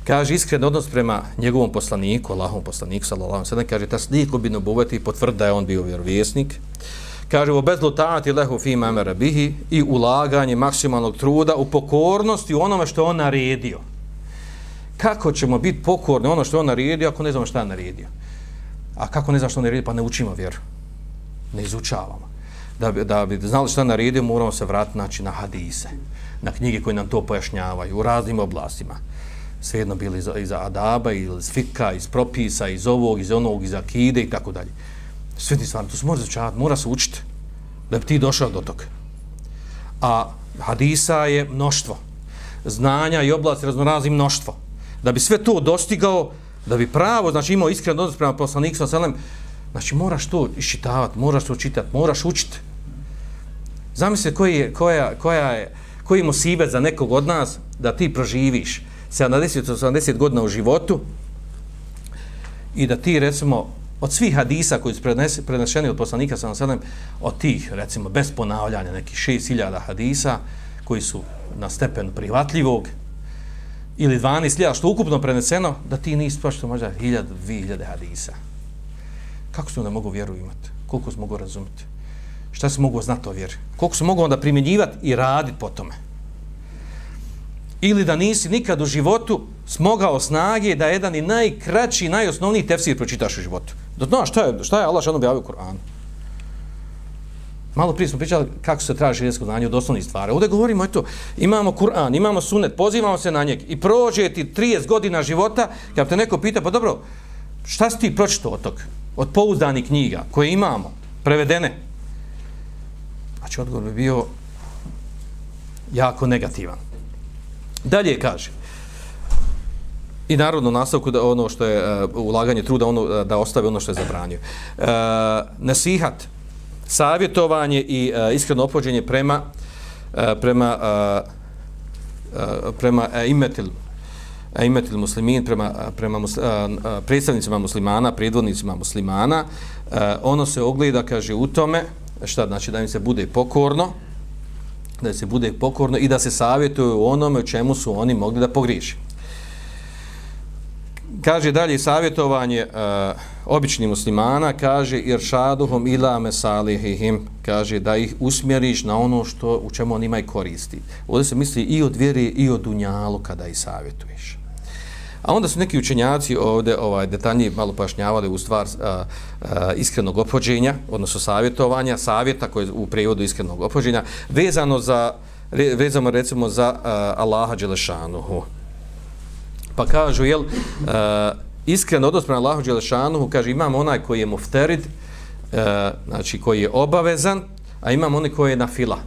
Kaže, iskren odnos prema njegovom poslaniku, Allahovom poslaniku, sallallahu sallam, kaže, ta sliku bi nubuveti potvrda da je on bio vjerovjesnik kaže u bezlutati lehu fi mamera bihi i ulaganje maksimalnog truda u pokornosti u onome što on naredio. Kako ćemo biti pokorni ono što on naredio ako ne znamo šta je naredio? A kako ne znamo što on naredio? Pa ne učimo vjeru. Ne izučavamo. Da bi, da bi znali šta naredio, moramo se vratiti znači, na hadise, na knjige koje nam to pojašnjavaju u raznim oblastima. Svejedno bili iz, iz adaba, iz fika, iz propisa, iz ovog, iz onog, iz akide i tako dalje sveti stvari, to se mora začavati, mora se učiti da bi ti došao do toga. A hadisa je mnoštvo. Znanja i oblasti raznorazi mnoštvo. Da bi sve to dostigao, da bi pravo, znači imao iskren odnos prema poslaniku sa selem, znači moraš to iščitavati, moraš to čitati, moraš učiti. Zamisli koji je, koja, koja je, koji je musibet za nekog od nas da ti proživiš 70-80 godina u životu i da ti recimo od svih hadisa koji su prenešeni od poslanika sa nasadem, od tih, recimo, bez ponavljanja, nekih 6000 hadisa, koji su na stepen prihvatljivog, ili 12.000, što ukupno preneseno, da ti nisi pročito možda 1000, 2000 hadisa. Kako se ne mogu vjeru imati? Koliko smo mogu razumjeti? Šta se mogu znati o vjeri? Koliko se mogu onda primjenjivati i raditi po tome? ili da nisi nikad u životu smogao snage da jedan i najkraći, najosnovniji tefsir pročitaš u životu. Da znaš šta je, šta je Allah što objavio u Koranu. Malo prije smo pričali kako se traži širijetsko znanje od osnovnih stvari. Ovdje govorimo, eto, imamo Kur'an, imamo sunet, pozivamo se na njeg i prođe ti 30 godina života, kad te neko pita, pa dobro, šta si ti pročito od tog? Od pouzdanih knjiga koje imamo, prevedene? Znači, odgovor bi bio jako negativan. Dalje kaže. I narodno nastavku da ono što je uh, ulaganje truda ono e, da ostavi ono što je zabranio. Uh, nasihat, savjetovanje i uh, iskreno opođenje prema uh, prema uh, uh, prema imetil imetil muslimin prema prema mus, uh, predstavnicima muslimana, predvodnicima muslimana, uh, ono se ogleda kaže u tome šta znači da im se bude pokorno, da se bude pokorno i da se savjetuju onome u čemu su oni mogli da pogriješi. Kaže dalje savjetovanje uh, običnih muslimana, kaže iršaduhum ila mesalihihim, kaže da ih usmjeriš na ono što u čemu oni imaju koristi. Ovdje se misli i od vjeri i od dunjalu kada ih savjetuješ. A onda su neki učenjaci ovdje ovaj, detaljnije malo pojašnjavali u stvar a, a, iskrenog opođenja, odnosno savjetovanja, savjeta koje u prijevodu iskrenog opođenja, vezano za, vezano recimo za a, Allaha Đelešanuhu. Pa kažu, jel, a, iskren odnos prema Allahu Đelešanuhu, kaže, imamo onaj koji je mufterid, a, znači koji je obavezan, a imamo onaj koji je na fila.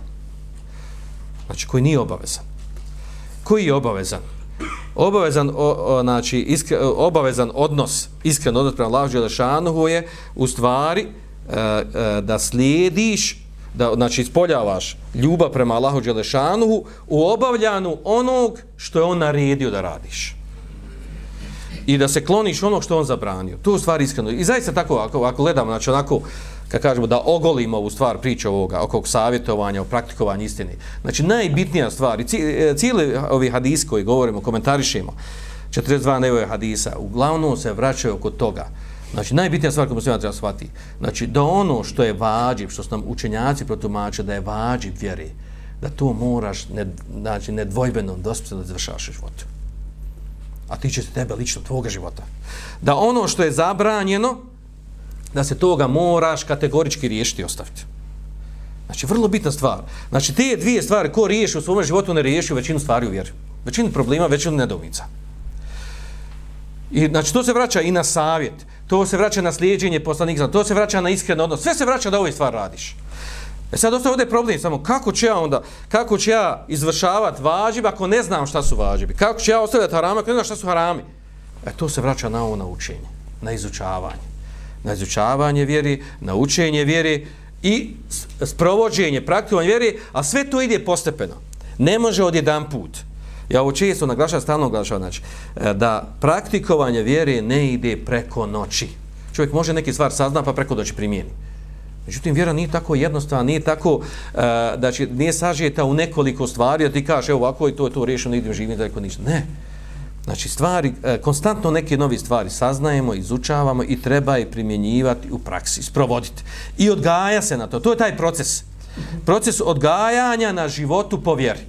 Znači koji nije obavezan. Koji je obavezan? Obavezan o, o, znači iskre, obavezan odnos iskren odnos prema Allahu Đelešanuhu je u stvari e, e, da slijediš da znači ispoljavaš ljubav prema Allahu Đelešanuhu u obavljanu onog što je on naredio da radiš i da se kloniš onog što on zabranio. To je u stvari iskreno. I zaista tako, ako, ako gledamo, znači onako, kad kažemo da ogolimo ovu stvar priča ovoga, oko savjetovanja, o praktikovanju istine. Znači, najbitnija stvar, i e, cijeli ovi hadis koji govorimo, komentarišemo, 42 nevoje hadisa, uglavnom se vraćaju oko toga. Znači, najbitnija stvar koju muslima treba shvatiti, znači, da ono što je vađib, što su nam učenjaci protumače, da je vađib vjeri, da to moraš, ne, znači, nedvojbeno, dospjeno da završavaš život. A tiče se tebe lično, tvoga života. Da ono što je zabranjeno, da se toga moraš kategorički riješiti i ostaviti. Znači, vrlo bitna stvar. Znači, te dvije stvari, ko riješi u svom životu, ne riješi u većinu stvari u vjeri. Većinu problema, većinu nedomica. I, znači, to se vraća i na savjet, to se vraća na slijedženje poslanika, to se vraća na iskren odnos, sve se vraća da ove stvari radiš. E sad ostaje ovdje problem samo kako ću ja onda, kako ću ja izvršavati vađib ako ne znam šta su vađibi? Kako ću ja ostavljati harame ako ne znam šta su harami? E to se vraća na ovo naučenje, na izučavanje. Na izučavanje vjeri, na učenje vjeri i sprovođenje, praktikovanje vjeri, a sve to ide postepeno. Ne može od jedan put. Ja ovo često naglašavam, stalno naglašavam, znači, e, da praktikovanje vjere ne ide preko noći. Čovjek može neki stvar sazna pa preko noći primijeni. Međutim, vjera nije tako jednostavna, nije tako, uh, da će, nije sažeta u nekoliko stvari, da ti kaže, evo ovako i to je to riješeno, idem živim daleko ništa. Ne. Znači, stvari, e, konstantno neke nove stvari saznajemo, izučavamo i treba je primjenjivati u praksi, sprovoditi. I odgaja se na to. To je taj proces. Proces odgajanja na životu po vjeri.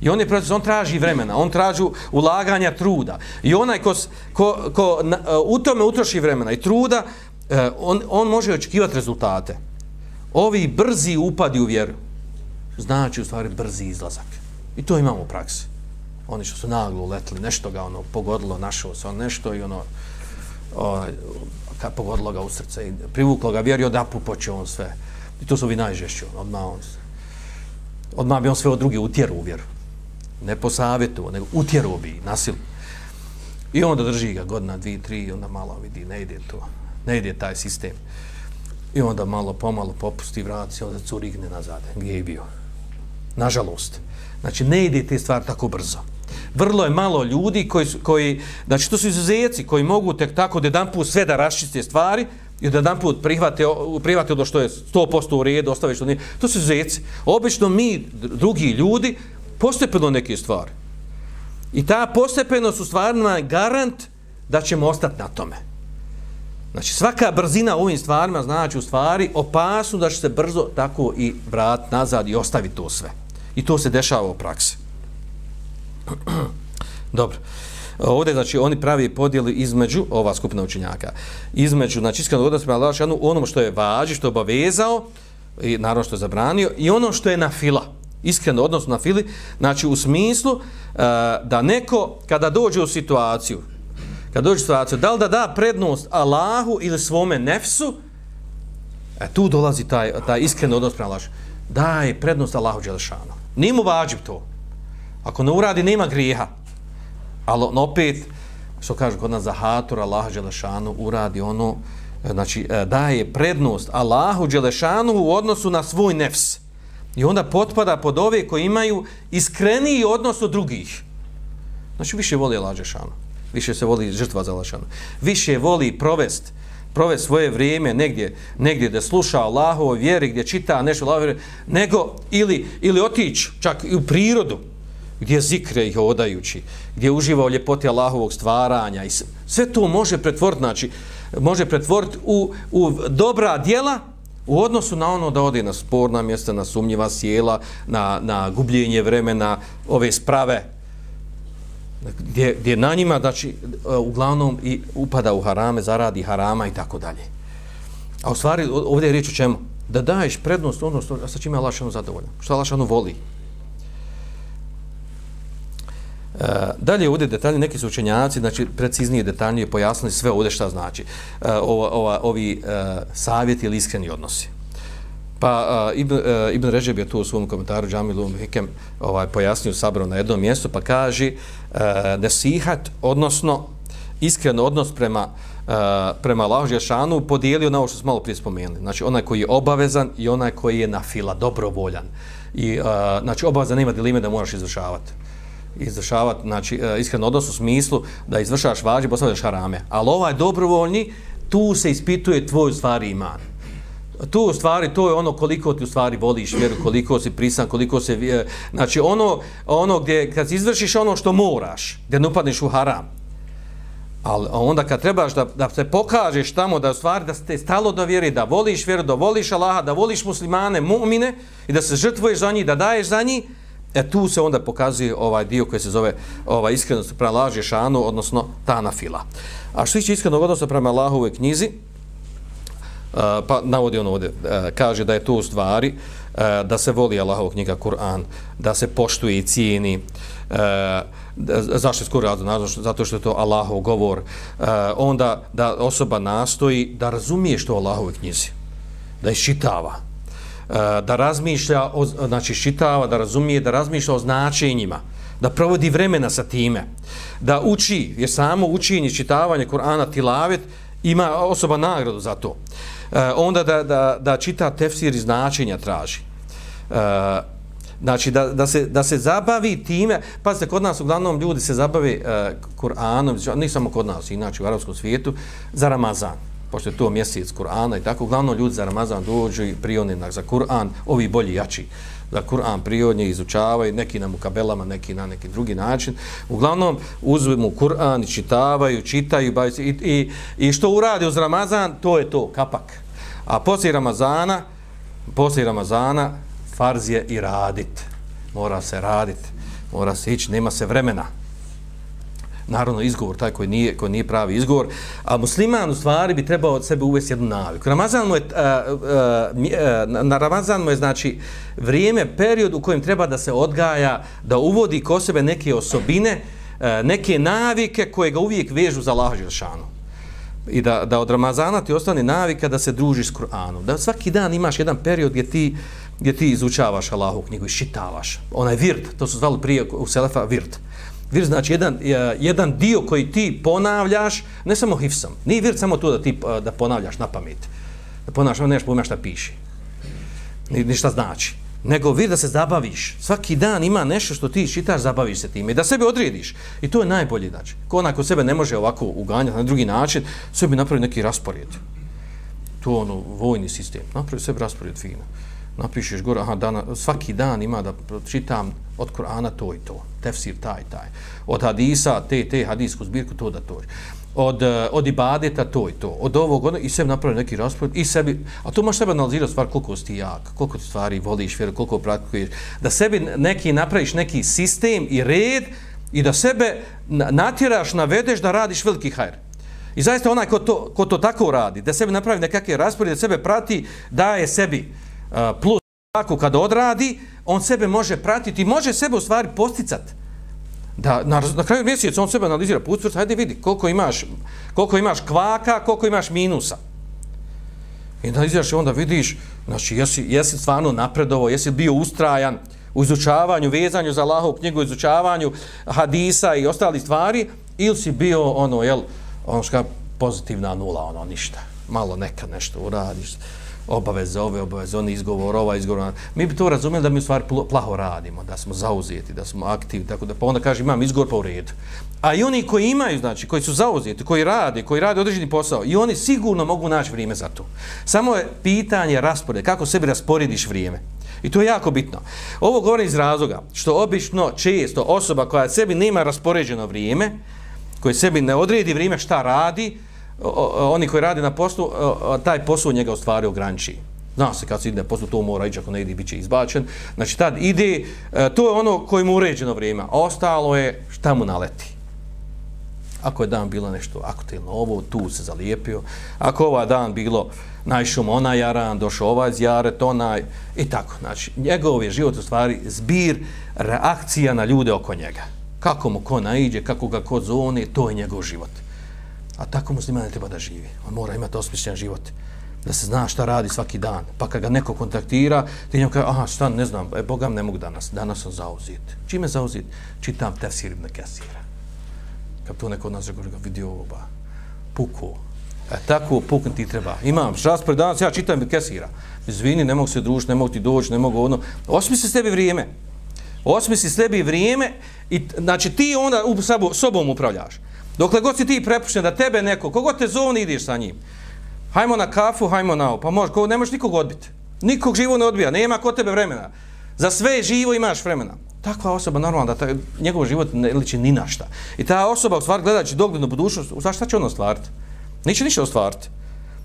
I on je proces, on traži vremena, on traži ulaganja truda. I onaj ko, ko, ko na, e, u tome utroši vremena i truda, e, on, on može očekivati rezultate. Ovi brzi upadi u vjeru znači u stvari brzi izlazak. I to imamo u praksi. Oni što su naglo uletili, nešto ga ono pogodilo, našao se on nešto i ono o, kad pogodilo ga u srce i privuklo ga vjerio da odapu počeo on sve. I to su ovi najžešći. Ono, odmah, on, odmah bi on sve od druge utjeru u vjeru. Ne po savjetu, nego utjeru bi nasilu. I onda drži ga godina, dvi, tri, i onda malo vidi, ne ide to ne ide taj sistem. I onda malo pomalo popusti vrat se, onda curigne nazad, gdje je bio. Nažalost. Znači, ne ide te stvari tako brzo. Vrlo je malo ljudi koji, koji znači, to su izuzeci koji mogu tek tako da jedan put sve da raščiste stvari i da jedan put prihvate, prihvate ono što je 100% u redu, ostave što nije. To su izuzeci. Obično mi, drugi ljudi, postepeno neke stvari. I ta postepeno su stvarno garant da ćemo ostati na tome. Znači svaka brzina u ovim stvarima znači u stvari opasno da će se brzo tako i vrat nazad i ostaviti to sve. I to se dešava u praksi. Dobro. Ovdje, znači, oni pravi podijeli između, ova skupina učenjaka, između, znači, iskreno odnos prema Allahšanu, onom što je važi, što je obavezao, i naravno što je zabranio, i ono što je na fila, iskreno odnos na fili, znači, u smislu uh, da neko, kada dođe u situaciju, kada dođe u situaciju, da li da da prednost Allahu ili svome nefsu, e, tu dolazi taj, taj iskreno odnos prema Allahu. Daj prednost Allahu Đelešanu. Nije mu to. Ako ne uradi, nema grijeha. Ali opet, što kaže kod nas za hatur Allahu Đelešanu, uradi ono, e, znači, e, daje prednost Allahu Đelešanu u odnosu na svoj nefs. I onda potpada pod ove koji imaju iskreniji odnos od drugih. Znači, više voli Allah Đelešanu više se voli žrtva za Allah Više voli provest, provest svoje vrijeme negdje, negdje da sluša Allahovo vjeri, gdje čita nešto Allahovo nego ili, ili otići čak i u prirodu, gdje zikre ih odajući, gdje uživa u ljepoti Allahovog stvaranja. I sve to može pretvoriti, znači, može pretvoriti u, u dobra djela u odnosu na ono da ode na sporna mjesta, na sumnjiva sjela, na, na gubljenje vremena, ove sprave, gdje, gdje na njima, znači, e, uglavnom i upada u harame, zaradi harama i tako dalje. A u stvari, ovdje je riječ o čemu? Da daješ prednost ono što, sa čime je Allah zadovoljan. Što Allah voli. E, dalje ovdje detalje, neki su učenjaci, znači preciznije detaljnije pojasnili sve ovdje šta znači. E, ova, ova, ovi e, savjeti ili iskreni odnosi. Pa uh, Ibn, uh, Ibn Režeb je tu u svom komentaru Džamilu Hikem ovaj, pojasnio sabro na jednom mjestu, pa kaže uh, nesihat, odnosno iskren odnos prema, uh, prema Allahu Žešanu podijelio na ovo što smo malo prije spomenuli. Znači onaj koji je obavezan i onaj koji je na fila, dobrovoljan. I, uh, znači obavezan nema dilime da moraš izvršavati izvršavati, znači, e, iskreno odnos u smislu da izvršavaš vađi, postavljaš harame. Ali ovaj dobrovoljni, tu se ispituje tvoj stvari iman. Tu u stvari, to je ono koliko ti u stvari voliš vjeru, koliko si prisan, koliko se... Znači, ono, ono gdje, kad izvršiš ono što moraš, gdje ne upadneš u haram, ali onda kad trebaš da, da se pokažeš tamo, da u stvari da ste stalo do vjeri, da voliš vjeru, da voliš Allaha, da voliš muslimane, mu'mine, i da se žrtvuješ za njih, da daješ za njih, E tu se onda pokazuje ovaj dio koji se zove ovaj iskrenost prema laži šanu, odnosno ta fila. A što tiče iskrenog odnosa prema Allahove knjizi, uh, pa navodi on ovdje, uh, kaže da je to u stvari uh, da se voli Allahov knjiga Kur'an, da se poštuje i cijeni, uh, zašto je skoro zato što je to Allahov govor, uh, onda da osoba nastoji da razumije što Allahove knjizi, da iščitava, Eh, E, da razmišlja, o, znači šitava, da razumije, da razmišlja o značenjima, da provodi vremena sa time, da uči, je samo učenje, čitavanje Kur'ana, tilavet, ima osoba nagradu za to. E, onda da, da, da čita tefsir i značenja traži. E, znači da, da, se, da se zabavi time, pa kod nas uglavnom ljudi se zabavi e, Kur'anom, ne samo kod nas, inače u arabskom svijetu, za Ramazan pošto je to mjesec Kur'ana i tako, uglavnom ljudi za Ramazan dođu i prioni za Kur'an, ovi bolji jači za Kur'an prionje izučavaju, neki na mukabelama, neki na neki drugi način. Uglavnom, uzmemo Kur'an i čitavaju, čitaju, bavaju se i, i, i što uradi uz Ramazan, to je to, kapak. A poslije Ramazana, poslije Ramazana, farz je i radit. Mora se radit, mora se ići, nema se vremena naravno izgovor taj koji nije koji nije pravi izgovor a musliman u stvari bi trebao od sebe uvesti jednu naviku ramazan mu je a, a, a, na ramazan mu je znači vrijeme period u kojem treba da se odgaja da uvodi ko sebe neke osobine a, neke navike koje ga uvijek vežu za Allah dželešanu i da, da od Ramazana ti ostane navika da se družiš s Kur'anom. Da svaki dan imaš jedan period gdje ti, gdje ti izučavaš Allahovu knjigu i šitavaš. Onaj virt, to su zvali prije u Selefa virt. Vir znači jedan, e, jedan dio koji ti ponavljaš, ne samo hifsam. Nije vir samo to da ti e, da ponavljaš na pamet. Da ponavljaš, ne nešto šta piše. Ni, ništa znači. Nego vir da se zabaviš. Svaki dan ima nešto što ti čitaš, zabaviš se time. I da sebe odrediš. I to je najbolji način. Ko onako sebe ne može ovako uganjati na drugi način, sve bi napravio neki raspored. To ono, vojni sistem. Napravi sebi raspored fino napišeš gore, aha, dana, svaki dan ima da čitam od Kur'ana to i to, tefsir taj, taj. Od hadisa, te, te, hadisku zbirku, to da to. Od, eh, od ibadeta, to i to. Od ovog, ono, i sebi napravi neki raspored, i sebi, a to možeš sebe analizirati stvar koliko si ti jak, koliko ti stvari voliš, vjeru, koliko praktikuješ, da sebi neki napraviš neki sistem i red i da sebe natjeraš, navedeš da radiš veliki hajr. I zaista onaj ko to, ko to tako radi, da sebi napravi nekakve raspored, da sebe prati, daje sebi, plus tako kad odradi, on sebe može pratiti, može sebe u stvari posticati. Da, na, na kraju mjeseca on sebe analizira, pusti, hajde vidi koliko imaš, koliko imaš kvaka, koliko imaš minusa. I analiziraš i onda vidiš, znači jesi, jesi stvarno napredovo, jesi bio ustrajan u izučavanju, vezanju za Allahovu knjigu, izučavanju hadisa i ostali stvari, ili si bio ono, jel, ono što pozitivna nula, ono, ništa. Malo neka nešto uradiš obaveze, ove obaveze, one, izgovor, ova izgovor. Mi bi to razumjeli da mi u stvari plaho radimo, da smo zauzeti, da smo aktivni, tako da pa onda kaže imam izgovor pa u redu. A i oni koji imaju, znači, koji su zauzeti, koji rade, koji rade određeni posao, i oni sigurno mogu naći vrijeme za to. Samo je pitanje rasporeda, kako sebi rasporediš vrijeme. I to je jako bitno. Ovo govorim iz razloga što obično, često, osoba koja sebi nema raspoređeno vrijeme, koji sebi ne odredi vrijeme šta radi, oni koji radi na poslu, taj posao njega u stvari ograniči. Zna se kad se ide na poslu, to mora ići, ako ne ide, bit će izbačen. Znači, tad ide, e, to je ono koje mu uređeno vrijeme. a Ostalo je šta mu naleti. Ako je dan bilo nešto aktualno, ovo, tu se zalijepio. Ako ovaj dan bilo najšum onaj jaran, došao ovaj zjaret, onaj, i tako. Znači, njegov je život u stvari zbir reakcija na ljude oko njega. Kako mu ko naiđe, kako ga ko zone, to je njegov život. A tako musliman ne treba da živi. On mora imati osmišljen život. Da se zna šta radi svaki dan. Pa kad ga neko kontaktira, ti njemu kaže, aha, šta, ne znam, e, Bogam ne mogu danas. Danas sam zauzit. Čime zauzit? Čitam tefsir ibn Kesira. Kad to neko od nas rekao, vidio ovo, ba, puku. E, tako pukn ti treba. Imam raspored danas, ja čitam ibn Kesira. Izvini, ne mogu se družiti, ne mogu ti doći, ne mogu ono. Osmisli se tebi vrijeme. Osmisli sebi vrijeme i znači ti onda u sobom upravljaš. Dokle god si ti prepušten da tebe neko, kogod te zovne ideš sa njim. Hajmo na kafu, hajmo na ovo. Pa može, ne možeš nikog odbiti. Nikog živo ne odbija, nema kod tebe vremena. Za sve živo imaš vremena. Takva osoba normalno da taj, njegov život ne liči ni na šta. I ta osoba u stvari gledajući doglednu budućnost, šta će on ostvariti? Neće ništa ostvariti.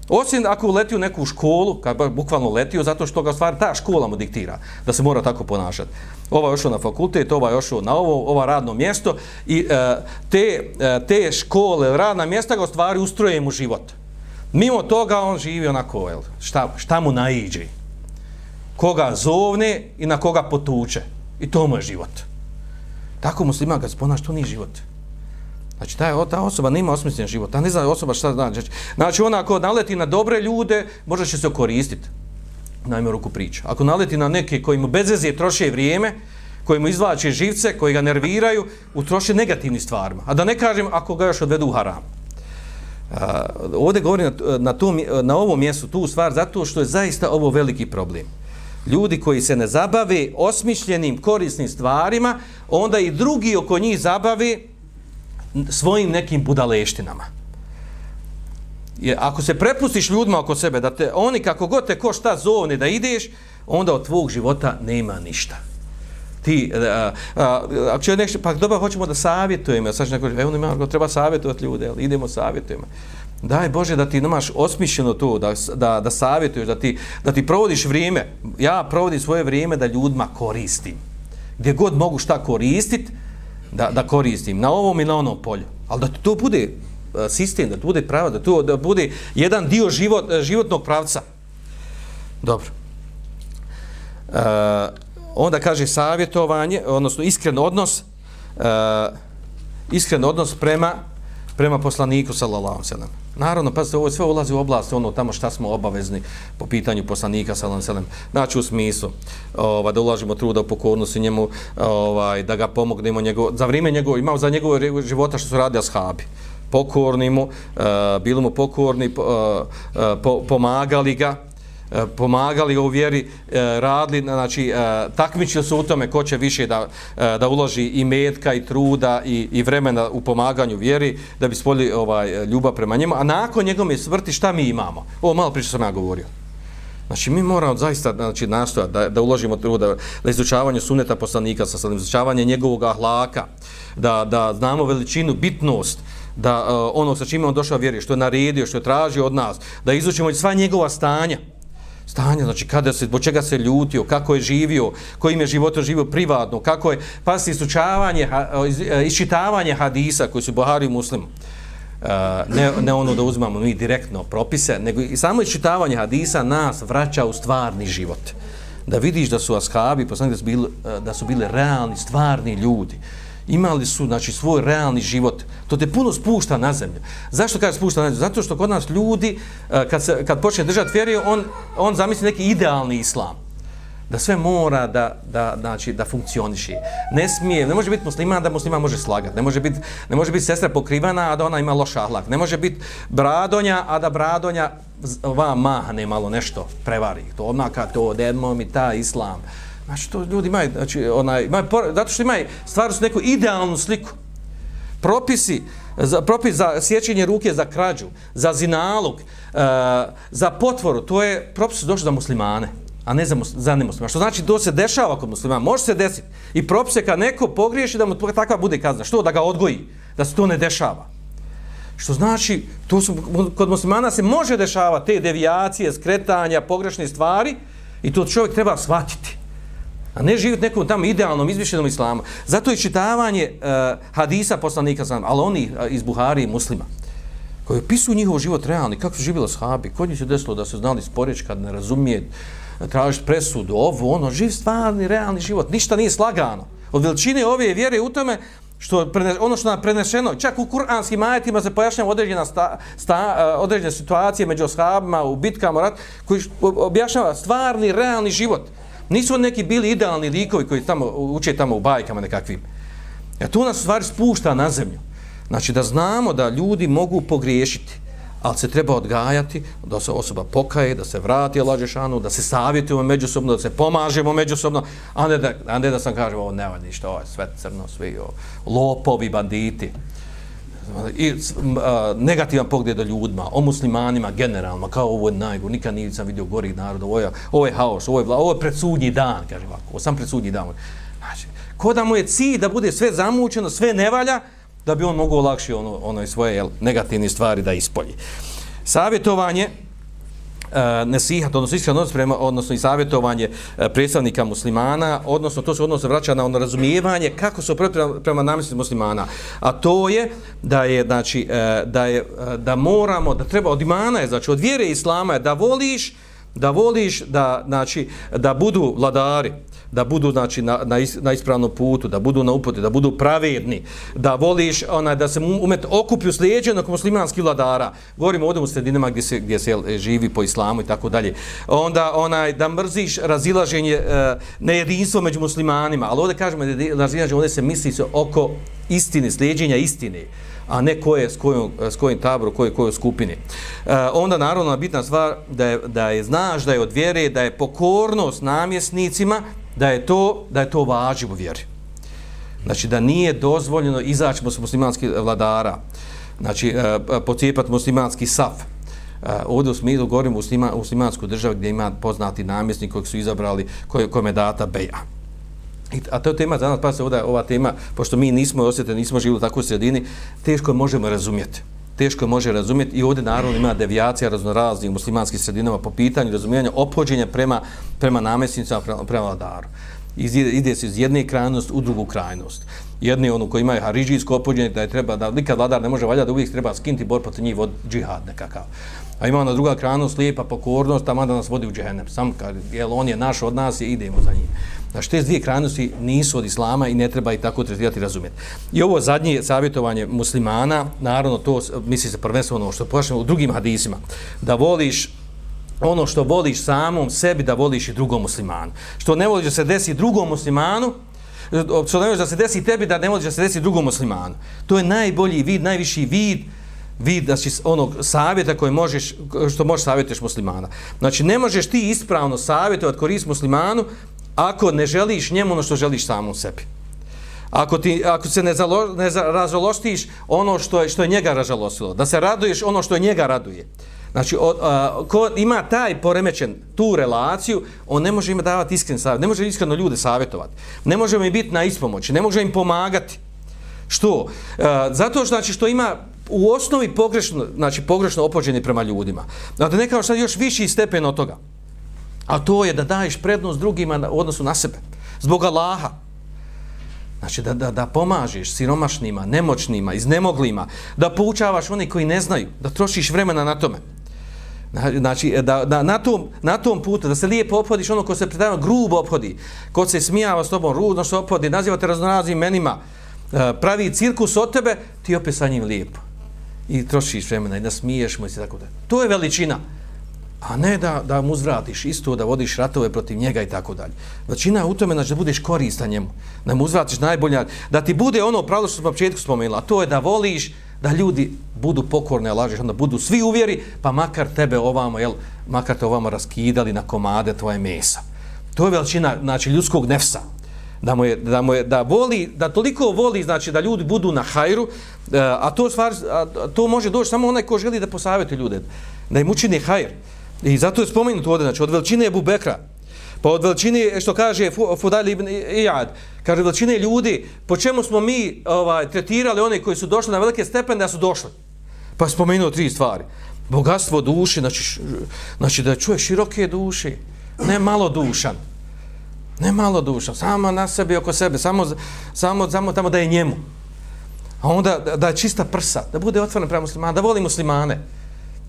Osim ako uleti u neku školu, kad bukvalno letio, zato što ga stvar ta škola mu diktira da se mora tako ponašati. Ova je ošao na fakultet, ova je ošao na ovo, ova radno mjesto i e, te, e, te škole, radna mjesta ga stvari ustroje mu život. Mimo toga on živi onako, jel, šta, šta mu naiđe? Koga zovne i na koga potuče. I to mu je život. Tako muslima kad se ponaša, to nije život. Znači, ta, ta osoba nema osmisljen život. Ta ne zna osoba šta znači. Znači, ona ako naleti na dobre ljude, može će se koristiti. Najme ruku priča. Ako naleti na neke koji mu bez veze troše vrijeme, koji mu izvlače živce, koji ga nerviraju, utroše negativni stvarima. A da ne kažem, ako ga još odvedu u haram. Uh, ovdje govorim na, na, tom, na ovom mjestu tu stvar zato što je zaista ovo veliki problem. Ljudi koji se ne zabave osmišljenim korisnim stvarima, onda i drugi oko njih zabave svojim nekim budaleštinama. Jer ako se prepustiš ljudima oko sebe, da te oni kako god te ko šta zovne da ideš, onda od tvog života nema ništa. Ti, a, a, ako će nešto, pa dobro, hoćemo da savjetujemo, sad će neko, evo e, ono nema, treba savjetovati ljude, ali idemo savjetujemo. Daj Bože da ti nemaš osmišljeno to, da, da, da savjetuješ, da ti, da ti provodiš vrijeme. Ja provodim svoje vrijeme da ljudima koristim. Gdje god mogu šta koristiti, da, da koristim na ovom i na onom polju. Ali da to bude e, sistem, da to bude pravo, da to da bude jedan dio život, e, životnog pravca. Dobro. Uh, onda kaže savjetovanje, odnosno iskren odnos, uh, iskren odnos prema prema poslaniku sallallahu alejhi ve sellem. Naravno, pa se ovo sve ulazi u oblast ono tamo šta smo obavezni po pitanju poslanika sallallahu alejhi ve sellem. Znači u smislu ovaj da ulažemo truda u pokornosti njemu, ovaj da ga pomognemo njegov za vrijeme njegov imao za njegov života što su radili ashabi. Pokorni mu, uh, bili mu pokorni, uh, uh, po, pomagali ga, E, pomagali u vjeri, e, radili, znači e, takmičili su u tome ko će više da, da uloži i metka i truda i, i vremena u pomaganju vjeri da bi spolji ovaj, ljubav prema njemu, a nakon njegove smrti šta mi imamo? Ovo malo priča sam ja govorio. Znači, mi moramo zaista znači, nastojati da, da uložimo truda na izučavanje suneta poslanika, sa izučavanje njegovog ahlaka, da, da znamo veličinu, bitnost, da uh, ono sa čime on došao vjeri, što je naredio, što je tražio od nas, da izučimo sva njegova stanja, stanje, znači kada se, zbog čega se ljutio, kako je živio, kojim je životom živio privatno, kako je, pa se isučavanje, isčitavanje iščitavanje hadisa koji su Buhari i Muslim, Uh, ne, ne ono da uzmamo mi direktno propise, nego i samo iščitavanje hadisa nas vraća u stvarni život. Da vidiš da su ashabi, poslanik da su bili, e, da su bili realni, stvarni ljudi, imali su znači svoj realni život. To te puno spušta na zemlju. Zašto kaže spušta na zemlju? Zato što kod nas ljudi e, kad se kad počne držati vjeru on on zamisli neki idealni islam. Da sve mora da da znači da funkcioniše. Ne smije ne može biti musliman da musliman može slagati ne može biti ne može biti sestra pokrivana a da ona ima loš ahlak. Ne može biti bradonja a da bradonja va mahne malo nešto prevari. To odmah kad to odjednom mi ta islam. Znači, to ljudi imaju, znači, onaj, imaju, zato što imaju, stvarno su neku idealnu sliku. Propisi, za, propis za sjećenje ruke za krađu, za zinalog, uh, za potvoru, to je propis došli za muslimane, a ne za, za nemuslima. Što znači, to se dešava kod muslimana, može se desiti. I propis je kad neko pogriješi da mu takva bude kazna. Što? Da ga odgoji, da se to ne dešava. Što znači, to su, kod muslimana se može dešavati te devijacije, skretanja, pogrešne stvari i to čovjek treba shvatiti. A ne živjeti nekom tamo idealnom, izvišenom islamu. Zato je čitavanje uh, hadisa poslanika, znam, ali oni uh, iz Buhari i muslima, koji opisuju njihov život realni, kako su živjeli sahabi, kod njih se desilo da su znali sporeć kad ne razumije, tražiš presudu, ovo, ono, živ stvarni, realni život, ništa nije slagano. Od veličine ove vjere u tome, što prene, ono što nam prenešeno, čak u kuranskim ajetima se pojašnjava određena, sta, sta, e, određene situacije među sahabima, u bitkama, rat, koji objašnjava stvarni, realni život. Nisu neki bili idealni likovi koji tamo uče tamo u bajkama nekakvim. Ja to nas stvari spušta na zemlju. Znači da znamo da ljudi mogu pogriješiti, ali se treba odgajati da se osoba pokaje, da se vrati Allah Žešanu, da se savjetujemo međusobno, da se pomažemo međusobno, a ne da, a ne da sam kažem, ovo nema ništa, ovo je sve crno, svi ovo, lopovi, banditi. I a, negativan pogled o ljudima, o muslimanima generalno, kao ovo je najgo, nikad nisam vidio gorih naroda, ovo je, ovo je haos, ovo je, ovo je predsudnji dan, kaže ovako, ovo sam predsudnji dan. Znači, ko da mu je cilj da bude sve zamučeno, sve nevalja, da bi on mogao lakše ono, ono svoje jel, negativne stvari da ispolji. Savjetovanje, Eh, nesihat, odnosno iskren odnos prema, odnosno i savjetovanje eh, predstavnika muslimana, odnosno to se odnosno vraća na ono razumijevanje kako se prema, prema namisli muslimana. A to je da je, znači, eh, da je, da moramo, da treba od imana je, znači od vjere islama je da voliš, da voliš da, znači, da budu vladari, da budu znači na, na, is, na ispravnom putu, da budu na uputi, da budu pravedni, da voliš onaj da se umet okupi slijeđenog muslimanskih vladara. Govorimo ovdje u sredinama gdje se, gdje se e, živi po islamu i tako dalje. Onda onaj da mrziš razilaženje e, nejedinstvo među muslimanima, ali ovdje kažemo da razilaženje, ovdje se misli se oko istine, slijeđenja istine a ne ko je s kojom, e, s kojim tabru, ko je kojoj skupini. E, onda naravno bitna stvar da je, da je znaš da je od vjere, da je pokornost namjesnicima, da je to da je to važno vjeri. Znači da nije dozvoljeno izaći s muslimanskih vladara, znači e, e, pocijepati muslimanski saf. Uh, ovdje u smislu govorimo u muslimansku državu gdje ima poznati namjesnik kojeg su izabrali, koje, kojom je data beja. I, a to je tema za nas, pa se ovdje ova tema, pošto mi nismo osjetili, nismo živjeli u takvoj sredini, teško možemo razumjeti teško može razumjeti i ovdje naravno ima devijacija raznoraznih u muslimanskim sredinama po pitanju razumijanja opođenja prema, prema namesnicama, prema, prema vladaru. Ide, ide se iz jedne krajnost u drugu krajnost. Jedni ono koji imaju haridžijsko opođenje, da je treba, da nikad vladar ne može valjati, da uvijek treba skinti bor protiv njih od džihad nekakav. A ima ona druga krajnost, lijepa pokornost, tamo da nas vodi u džehennem. Sam kad, jel, on je naš od nas i idemo za njim. Znači, te dvije krajnosti nisu od islama i ne treba i tako tretirati i razumjeti. I ovo zadnje savjetovanje muslimana, naravno to misli se prvenstveno ono što pošljamo u drugim hadisima, da voliš ono što voliš samom sebi, da voliš i drugom muslimanu. Što ne voliš da se desi drugom muslimanu, što ne voliš da se desi tebi, da ne voliš da se desi drugom muslimanu. To je najbolji vid, najviši vid, vid znači onog savjeta koji možeš što možeš savjetuješ muslimana. Znači ne možeš ti ispravno savjetovati korist muslimanu ako ne želiš njemu ono što želiš samom sebi. Ako, ti, ako se ne, zalo, ne razološtiš ono što je, što je njega ražalostilo, da se raduješ ono što je njega raduje. Znači, o, a, ko ima taj poremećen tu relaciju, on ne može ima davati iskren savjet, ne može iskreno ljude savjetovati, ne može mi biti na ispomoći, ne može im pomagati. Što? A, zato što, znači, što ima u osnovi pogrešno, znači, pogrešno opođenje prema ljudima. Da ne kao što još viši stepen od toga. A to je da daješ prednost drugima u odnosu na sebe. Zbog Allaha. Znači da, da, da pomažeš siromašnima, nemoćnima, iznemoglima, da poučavaš oni koji ne znaju, da trošiš vremena na tome. Znači, da, da na, tom, na tom putu, da se lijepo ophodiš ono ko se predavno grubo ophodi, ko se smijava s tobom, rudno se ophodi, naziva te raznoraznim menima, e, pravi cirkus od tebe, ti opet sa njim lijepo. I trošiš vremena i da smiješ mu i tako da. To je veličina a ne da, da mu uzvratiš isto, da vodiš ratove protiv njega i tako dalje. Većina u tome znači da budeš koristan njemu, da mu uzvratiš najbolje, da ti bude ono pravilo što smo početku spomenuli, a to je da voliš da ljudi budu pokorne, lažeš, onda budu svi uvjeri, pa makar tebe ovamo, jel, makar te ovamo raskidali na komade tvoje mesa. To je veličina znači, ljudskog nefsa. Da, mu je, da, mu je, da, voli, da toliko voli znači da ljudi budu na hajru, eh, a to, stvar, a to može doći samo onaj ko želi da posavjeti ljude, da im učini hajr. I zato je spomenuto ovdje, znači od veličine Ebu Bekra, pa od veličine, što kaže Fudal ibn Iyad, kaže veličine ljudi, po čemu smo mi ovaj, tretirali one koji su došli na velike stepene da su došli. Pa je spomenuo tri stvari. Bogatstvo duše, znači, znači da čuje široke duše, ne malo dušan. Ne malo dušan, samo na sebi oko sebe, samo, samo, samo tamo da je njemu. A onda da, da je čista prsa, da bude otvoren prema muslimana, da voli muslimane.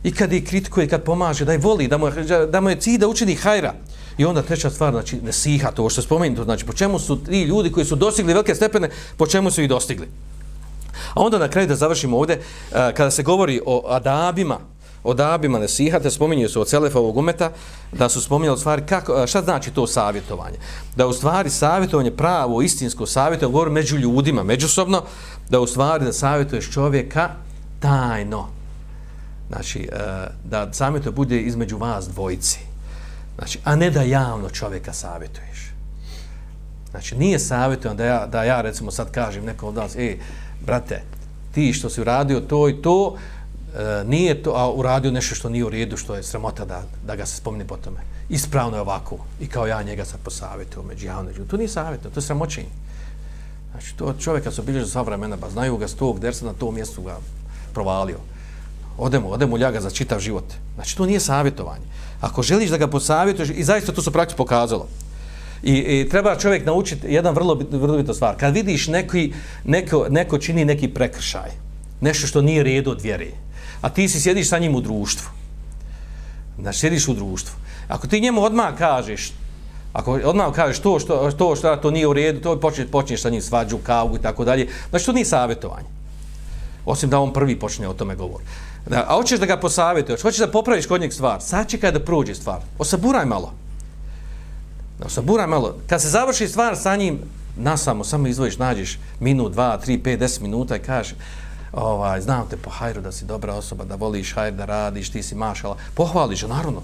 I kad je kritikuje, kad pomaže, da je voli, da mu je, da mu je cilj da učini hajra. I onda treća stvar, znači, ne to što je spomenuto, znači, po čemu su ti ljudi koji su dostigli velike stepene, po čemu su ih dostigli. A onda na kraju da završimo ovdje, eh, kada se govori o adabima, o adabima nesihate, spominju se od Selefa ovog umeta, da su spominjali stvari, kako, eh, šta znači to savjetovanje? Da u stvari savjetovanje, pravo, istinsko savjetovanje, govori među ljudima, međusobno, da u stvari da savjetuješ čovjeka tajno, znači, e, da savjetuje bude između vas dvojici. Znači, a ne da javno čovjeka savjetuješ. Znači, nije savjetujem da ja, da ja recimo sad kažem nekom od vas, e, brate, ti što si uradio to i to, e, nije to, a uradio nešto što nije u redu, što je sramota da, da ga se spomni po tome. Ispravno je ovako. I kao ja njega sad posavjetujem među javno ljudima. To nije savjetno, to je sramoćenje. Znači, to čovjeka su obilježili sva vremena, pa znaju ga s tog dersa na tom mjestu ga provalio. Odemo, odemo ljaga za čitav život. Znači, to nije savjetovanje. Ako želiš da ga posavjetuješ, i zaista to su praktično pokazalo, I, I treba čovjek naučiti jedan vrlo, vrlo bitno stvar. Kad vidiš neki, neko, neko čini neki prekršaj, nešto što nije redu od vjere, a ti si sjediš sa njim u društvu, znači sjediš u društvu, ako ti njemu odmah kažeš, ako odmah kažeš to što, to što to nije u redu, to počne, počneš sa njim svađu, kavu i tako dalje, znači to nije savjetovanje. Osim da on prvi počne o tome govor. Da, a hoćeš da ga posavjetuješ, hoćeš da popraviš kod njeg stvar, sačekaj da prođe stvar, osaburaj malo. Da osaburaj malo. Kad se završi stvar sa njim, na samo samo izvojiš, nađeš minut, dva, tri, pet, deset minuta i kažeš ovaj, znam te po hajru da si dobra osoba, da voliš hajr, da radiš, ti si mašala. Pohvališ, naravno.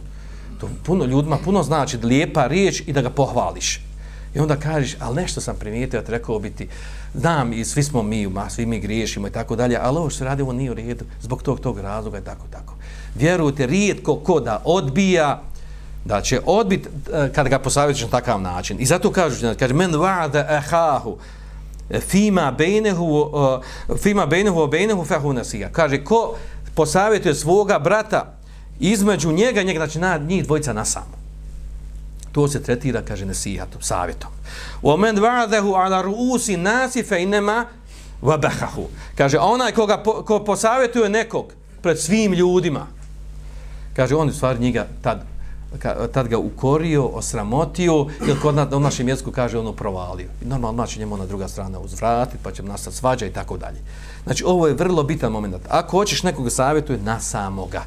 To puno ljudima puno znači da lijepa riječ i da ga pohvališ. I onda kažeš, ali nešto sam primijetio, te rekao biti, znam i svi smo mi, ma, svi mi griješimo i tako dalje, ali ovo što radi, ovo nije u redu, zbog tog, tog razloga i tako, tako. Vjerujte, rijetko ko da odbija, da će odbit e, kada ga posavjetiš na takav način. I zato kažu, kaže, men vada ehahu fima bejnehu fima bejnehu bejnehu fehu nasija. Kaže, ko posavjetuje svoga brata između njega, njega, znači na njih dvojica na samo. To se tretira, kaže, nesihatom, savjetom. وَمَنْ وَعَذَهُ عَلَى ala ruusi nasife وَبَحَهُ. Kaže, onaj koga po, ko posavjetuje nekog pred svim ljudima, kaže, on u stvari njega tad tad ga ukorio, osramotio, ili kod na, u našem jeziku kaže ono provalio. I normalno znači njemu na druga strana uzvratiti, pa će nastati svađa i tako dalje. Znači, ovo je vrlo bitan moment. Ako hoćeš nekoga savjetuje, na samoga.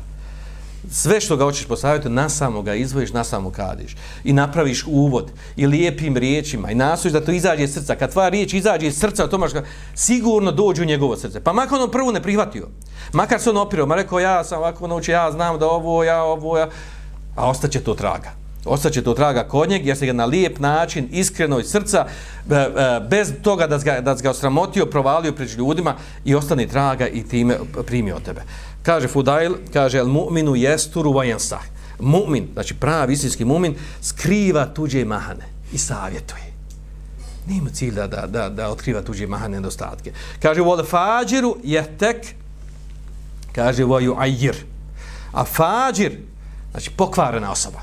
Sve što ga hoćeš posavjetiti, na samoga izvojiš, na samo kadiš. I napraviš uvod i lijepim riječima i nastojiš da to izađe iz srca. Kad tvoja riječ izađe iz srca, to maš sigurno dođe u njegovo srce. Pa makar on prvo ne prihvatio. Makar se on opirao, ma rekao ja sam ovako naučio, ja znam da ovo, ja ovo, ja a ostaće to traga. Ostaće to traga kod njeg, jer se ga na lijep način, iskreno iz srca, e, e, bez toga da ga, da ga osramotio, provalio pred ljudima i ostane traga i time primio tebe. Kaže Fudail, kaže, el mu'minu jesturu yansah. Mu'min, znači pravi istinski mu'min, skriva tuđe mahane i savjetuje. Nema cilj da, da, da, da otkriva tuđe mahane nedostatke. Kaže, vole fađiru je kaže, wa ajir. A fađir, Znači, pokvarena osoba.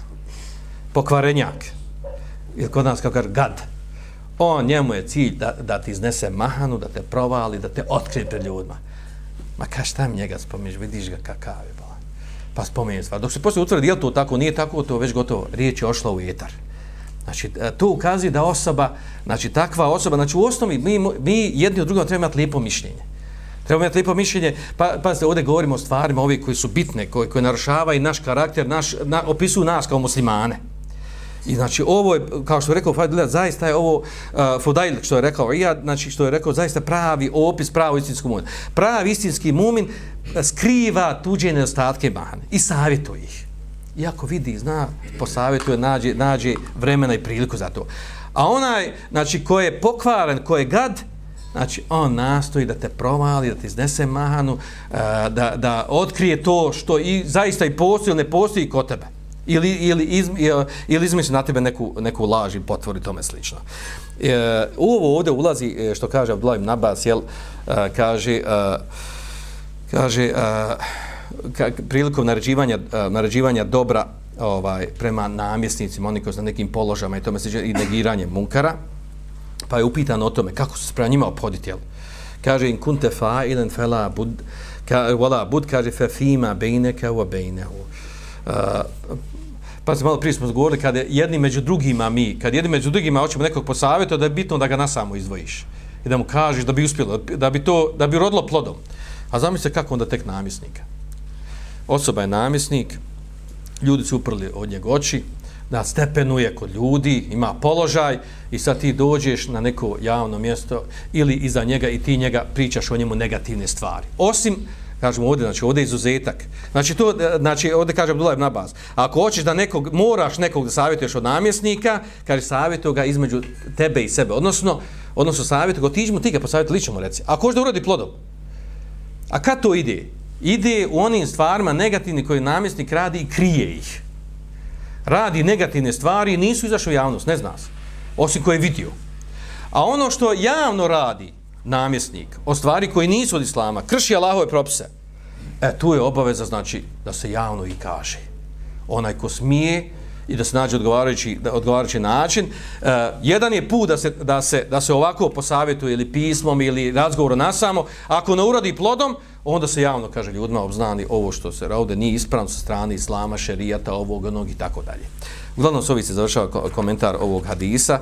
Pokvarenjak. Ili kod nas kao kaže gad. On, njemu je cilj da, da ti iznese mahanu, da te provali, da te otkrije pred ljudima. Ma ka šta mi njega spomeniš, vidiš ga kakav je. bolan. Pa spomeni stvar. Dok se poslije utvrdi, je to tako, nije tako, to već gotovo. Riječ je ošla u etar. Znači, e, to ukazuje da osoba, znači takva osoba, znači u osnovi mi, mi jedni od drugom trebamo imati lijepo mišljenje. Trebamo imati lijepo mišljenje. Pa, pa se ovdje govorimo o stvarima ovi koji su bitne, koji, koji narušavaju naš karakter, naš, na, opisuju nas kao muslimane. I znači ovo je, kao što je rekao Fadila, zaista je ovo uh, Fudail što je rekao, ja, znači što je rekao, zaista pravi opis pravo istinskog mumina. Pravi istinski mumin skriva tuđe nedostatke mahane i savjetuje ih. Iako vidi, zna, posavjetuje, nađe, nađe vremena i priliku za to. A onaj, znači, ko je pokvaren, ko je gad, Znači, on nastoji da te provali, da te iznese mahanu, uh, da, da otkrije to što i zaista i postoji ili ne postoji kod tebe. Ili, ili, izm, ili izmisli na tebe neku, neku laž i potvori tome slično. E, u ovo ovdje ulazi, e, što kaže Abdullah ibn Abbas, jel, e, kaže, e, kaže uh, ka, prilikom naređivanja, naređivanja dobra ovaj prema namjesnicima, oni koji su na nekim položama i tome se i negiranje munkara, pa je upitan o tome kako se prema njima opoditi, jel? Kaže in kunte fa'ilen fela bud, ka, wala bud, kaže fe fima bejneka wa bejnehu. Uh, pa se malo prije smo zgovorili, kada jedni među drugima mi, kad jedni među drugima hoćemo nekog posavjeti, da je bitno da ga nasamo izdvojiš I da mu kažeš da bi uspjelo, da bi to, da bi rodilo plodom. A zamislite kako onda tek namjesnika. Osoba je namjesnik, ljudi su uprli od njeg oči, da stepenuje kod ljudi, ima položaj i sad ti dođeš na neko javno mjesto ili iza njega i ti njega pričaš o njemu negativne stvari. Osim Kažemo ovdje, znači ovdje je izuzetak. Znači, to, e, znači ovdje kaže Abdullah ibn Abbas. Ako hoćeš da nekog, moraš nekog da savjetuješ od namjesnika, kaže savjetuj ga između tebe i sebe. Odnosno, odnosno savjetuj ga, otiđi mu ti ga posavjetuj, lično mu reci. Ako hoćeš da urodi plodom. A kad to ide? Ide u onim stvarima negativni koje namjesnik radi i krije ih. Radi negativne stvari nisu izašli u javnost, ne zna se. Osim koje je vidio. A ono što javno radi, namjesnik, o stvari koji nisu od islama, krši Allahove propise, e, tu je obaveza, znači, da se javno i kaže. Onaj ko smije i da se nađe odgovarajući, odgovarajući način. E, jedan je put da se, da, se, da se ovako posavjetuje ili pismom ili razgovorom nasamo. Ako ne uradi plodom, onda se javno kaže ljudima obznani ovo što se raude nije ispravno sa strane islama, šerijata, ovog, onog i tako dalje. Uglavnom, s ovih se završava komentar ovog hadisa.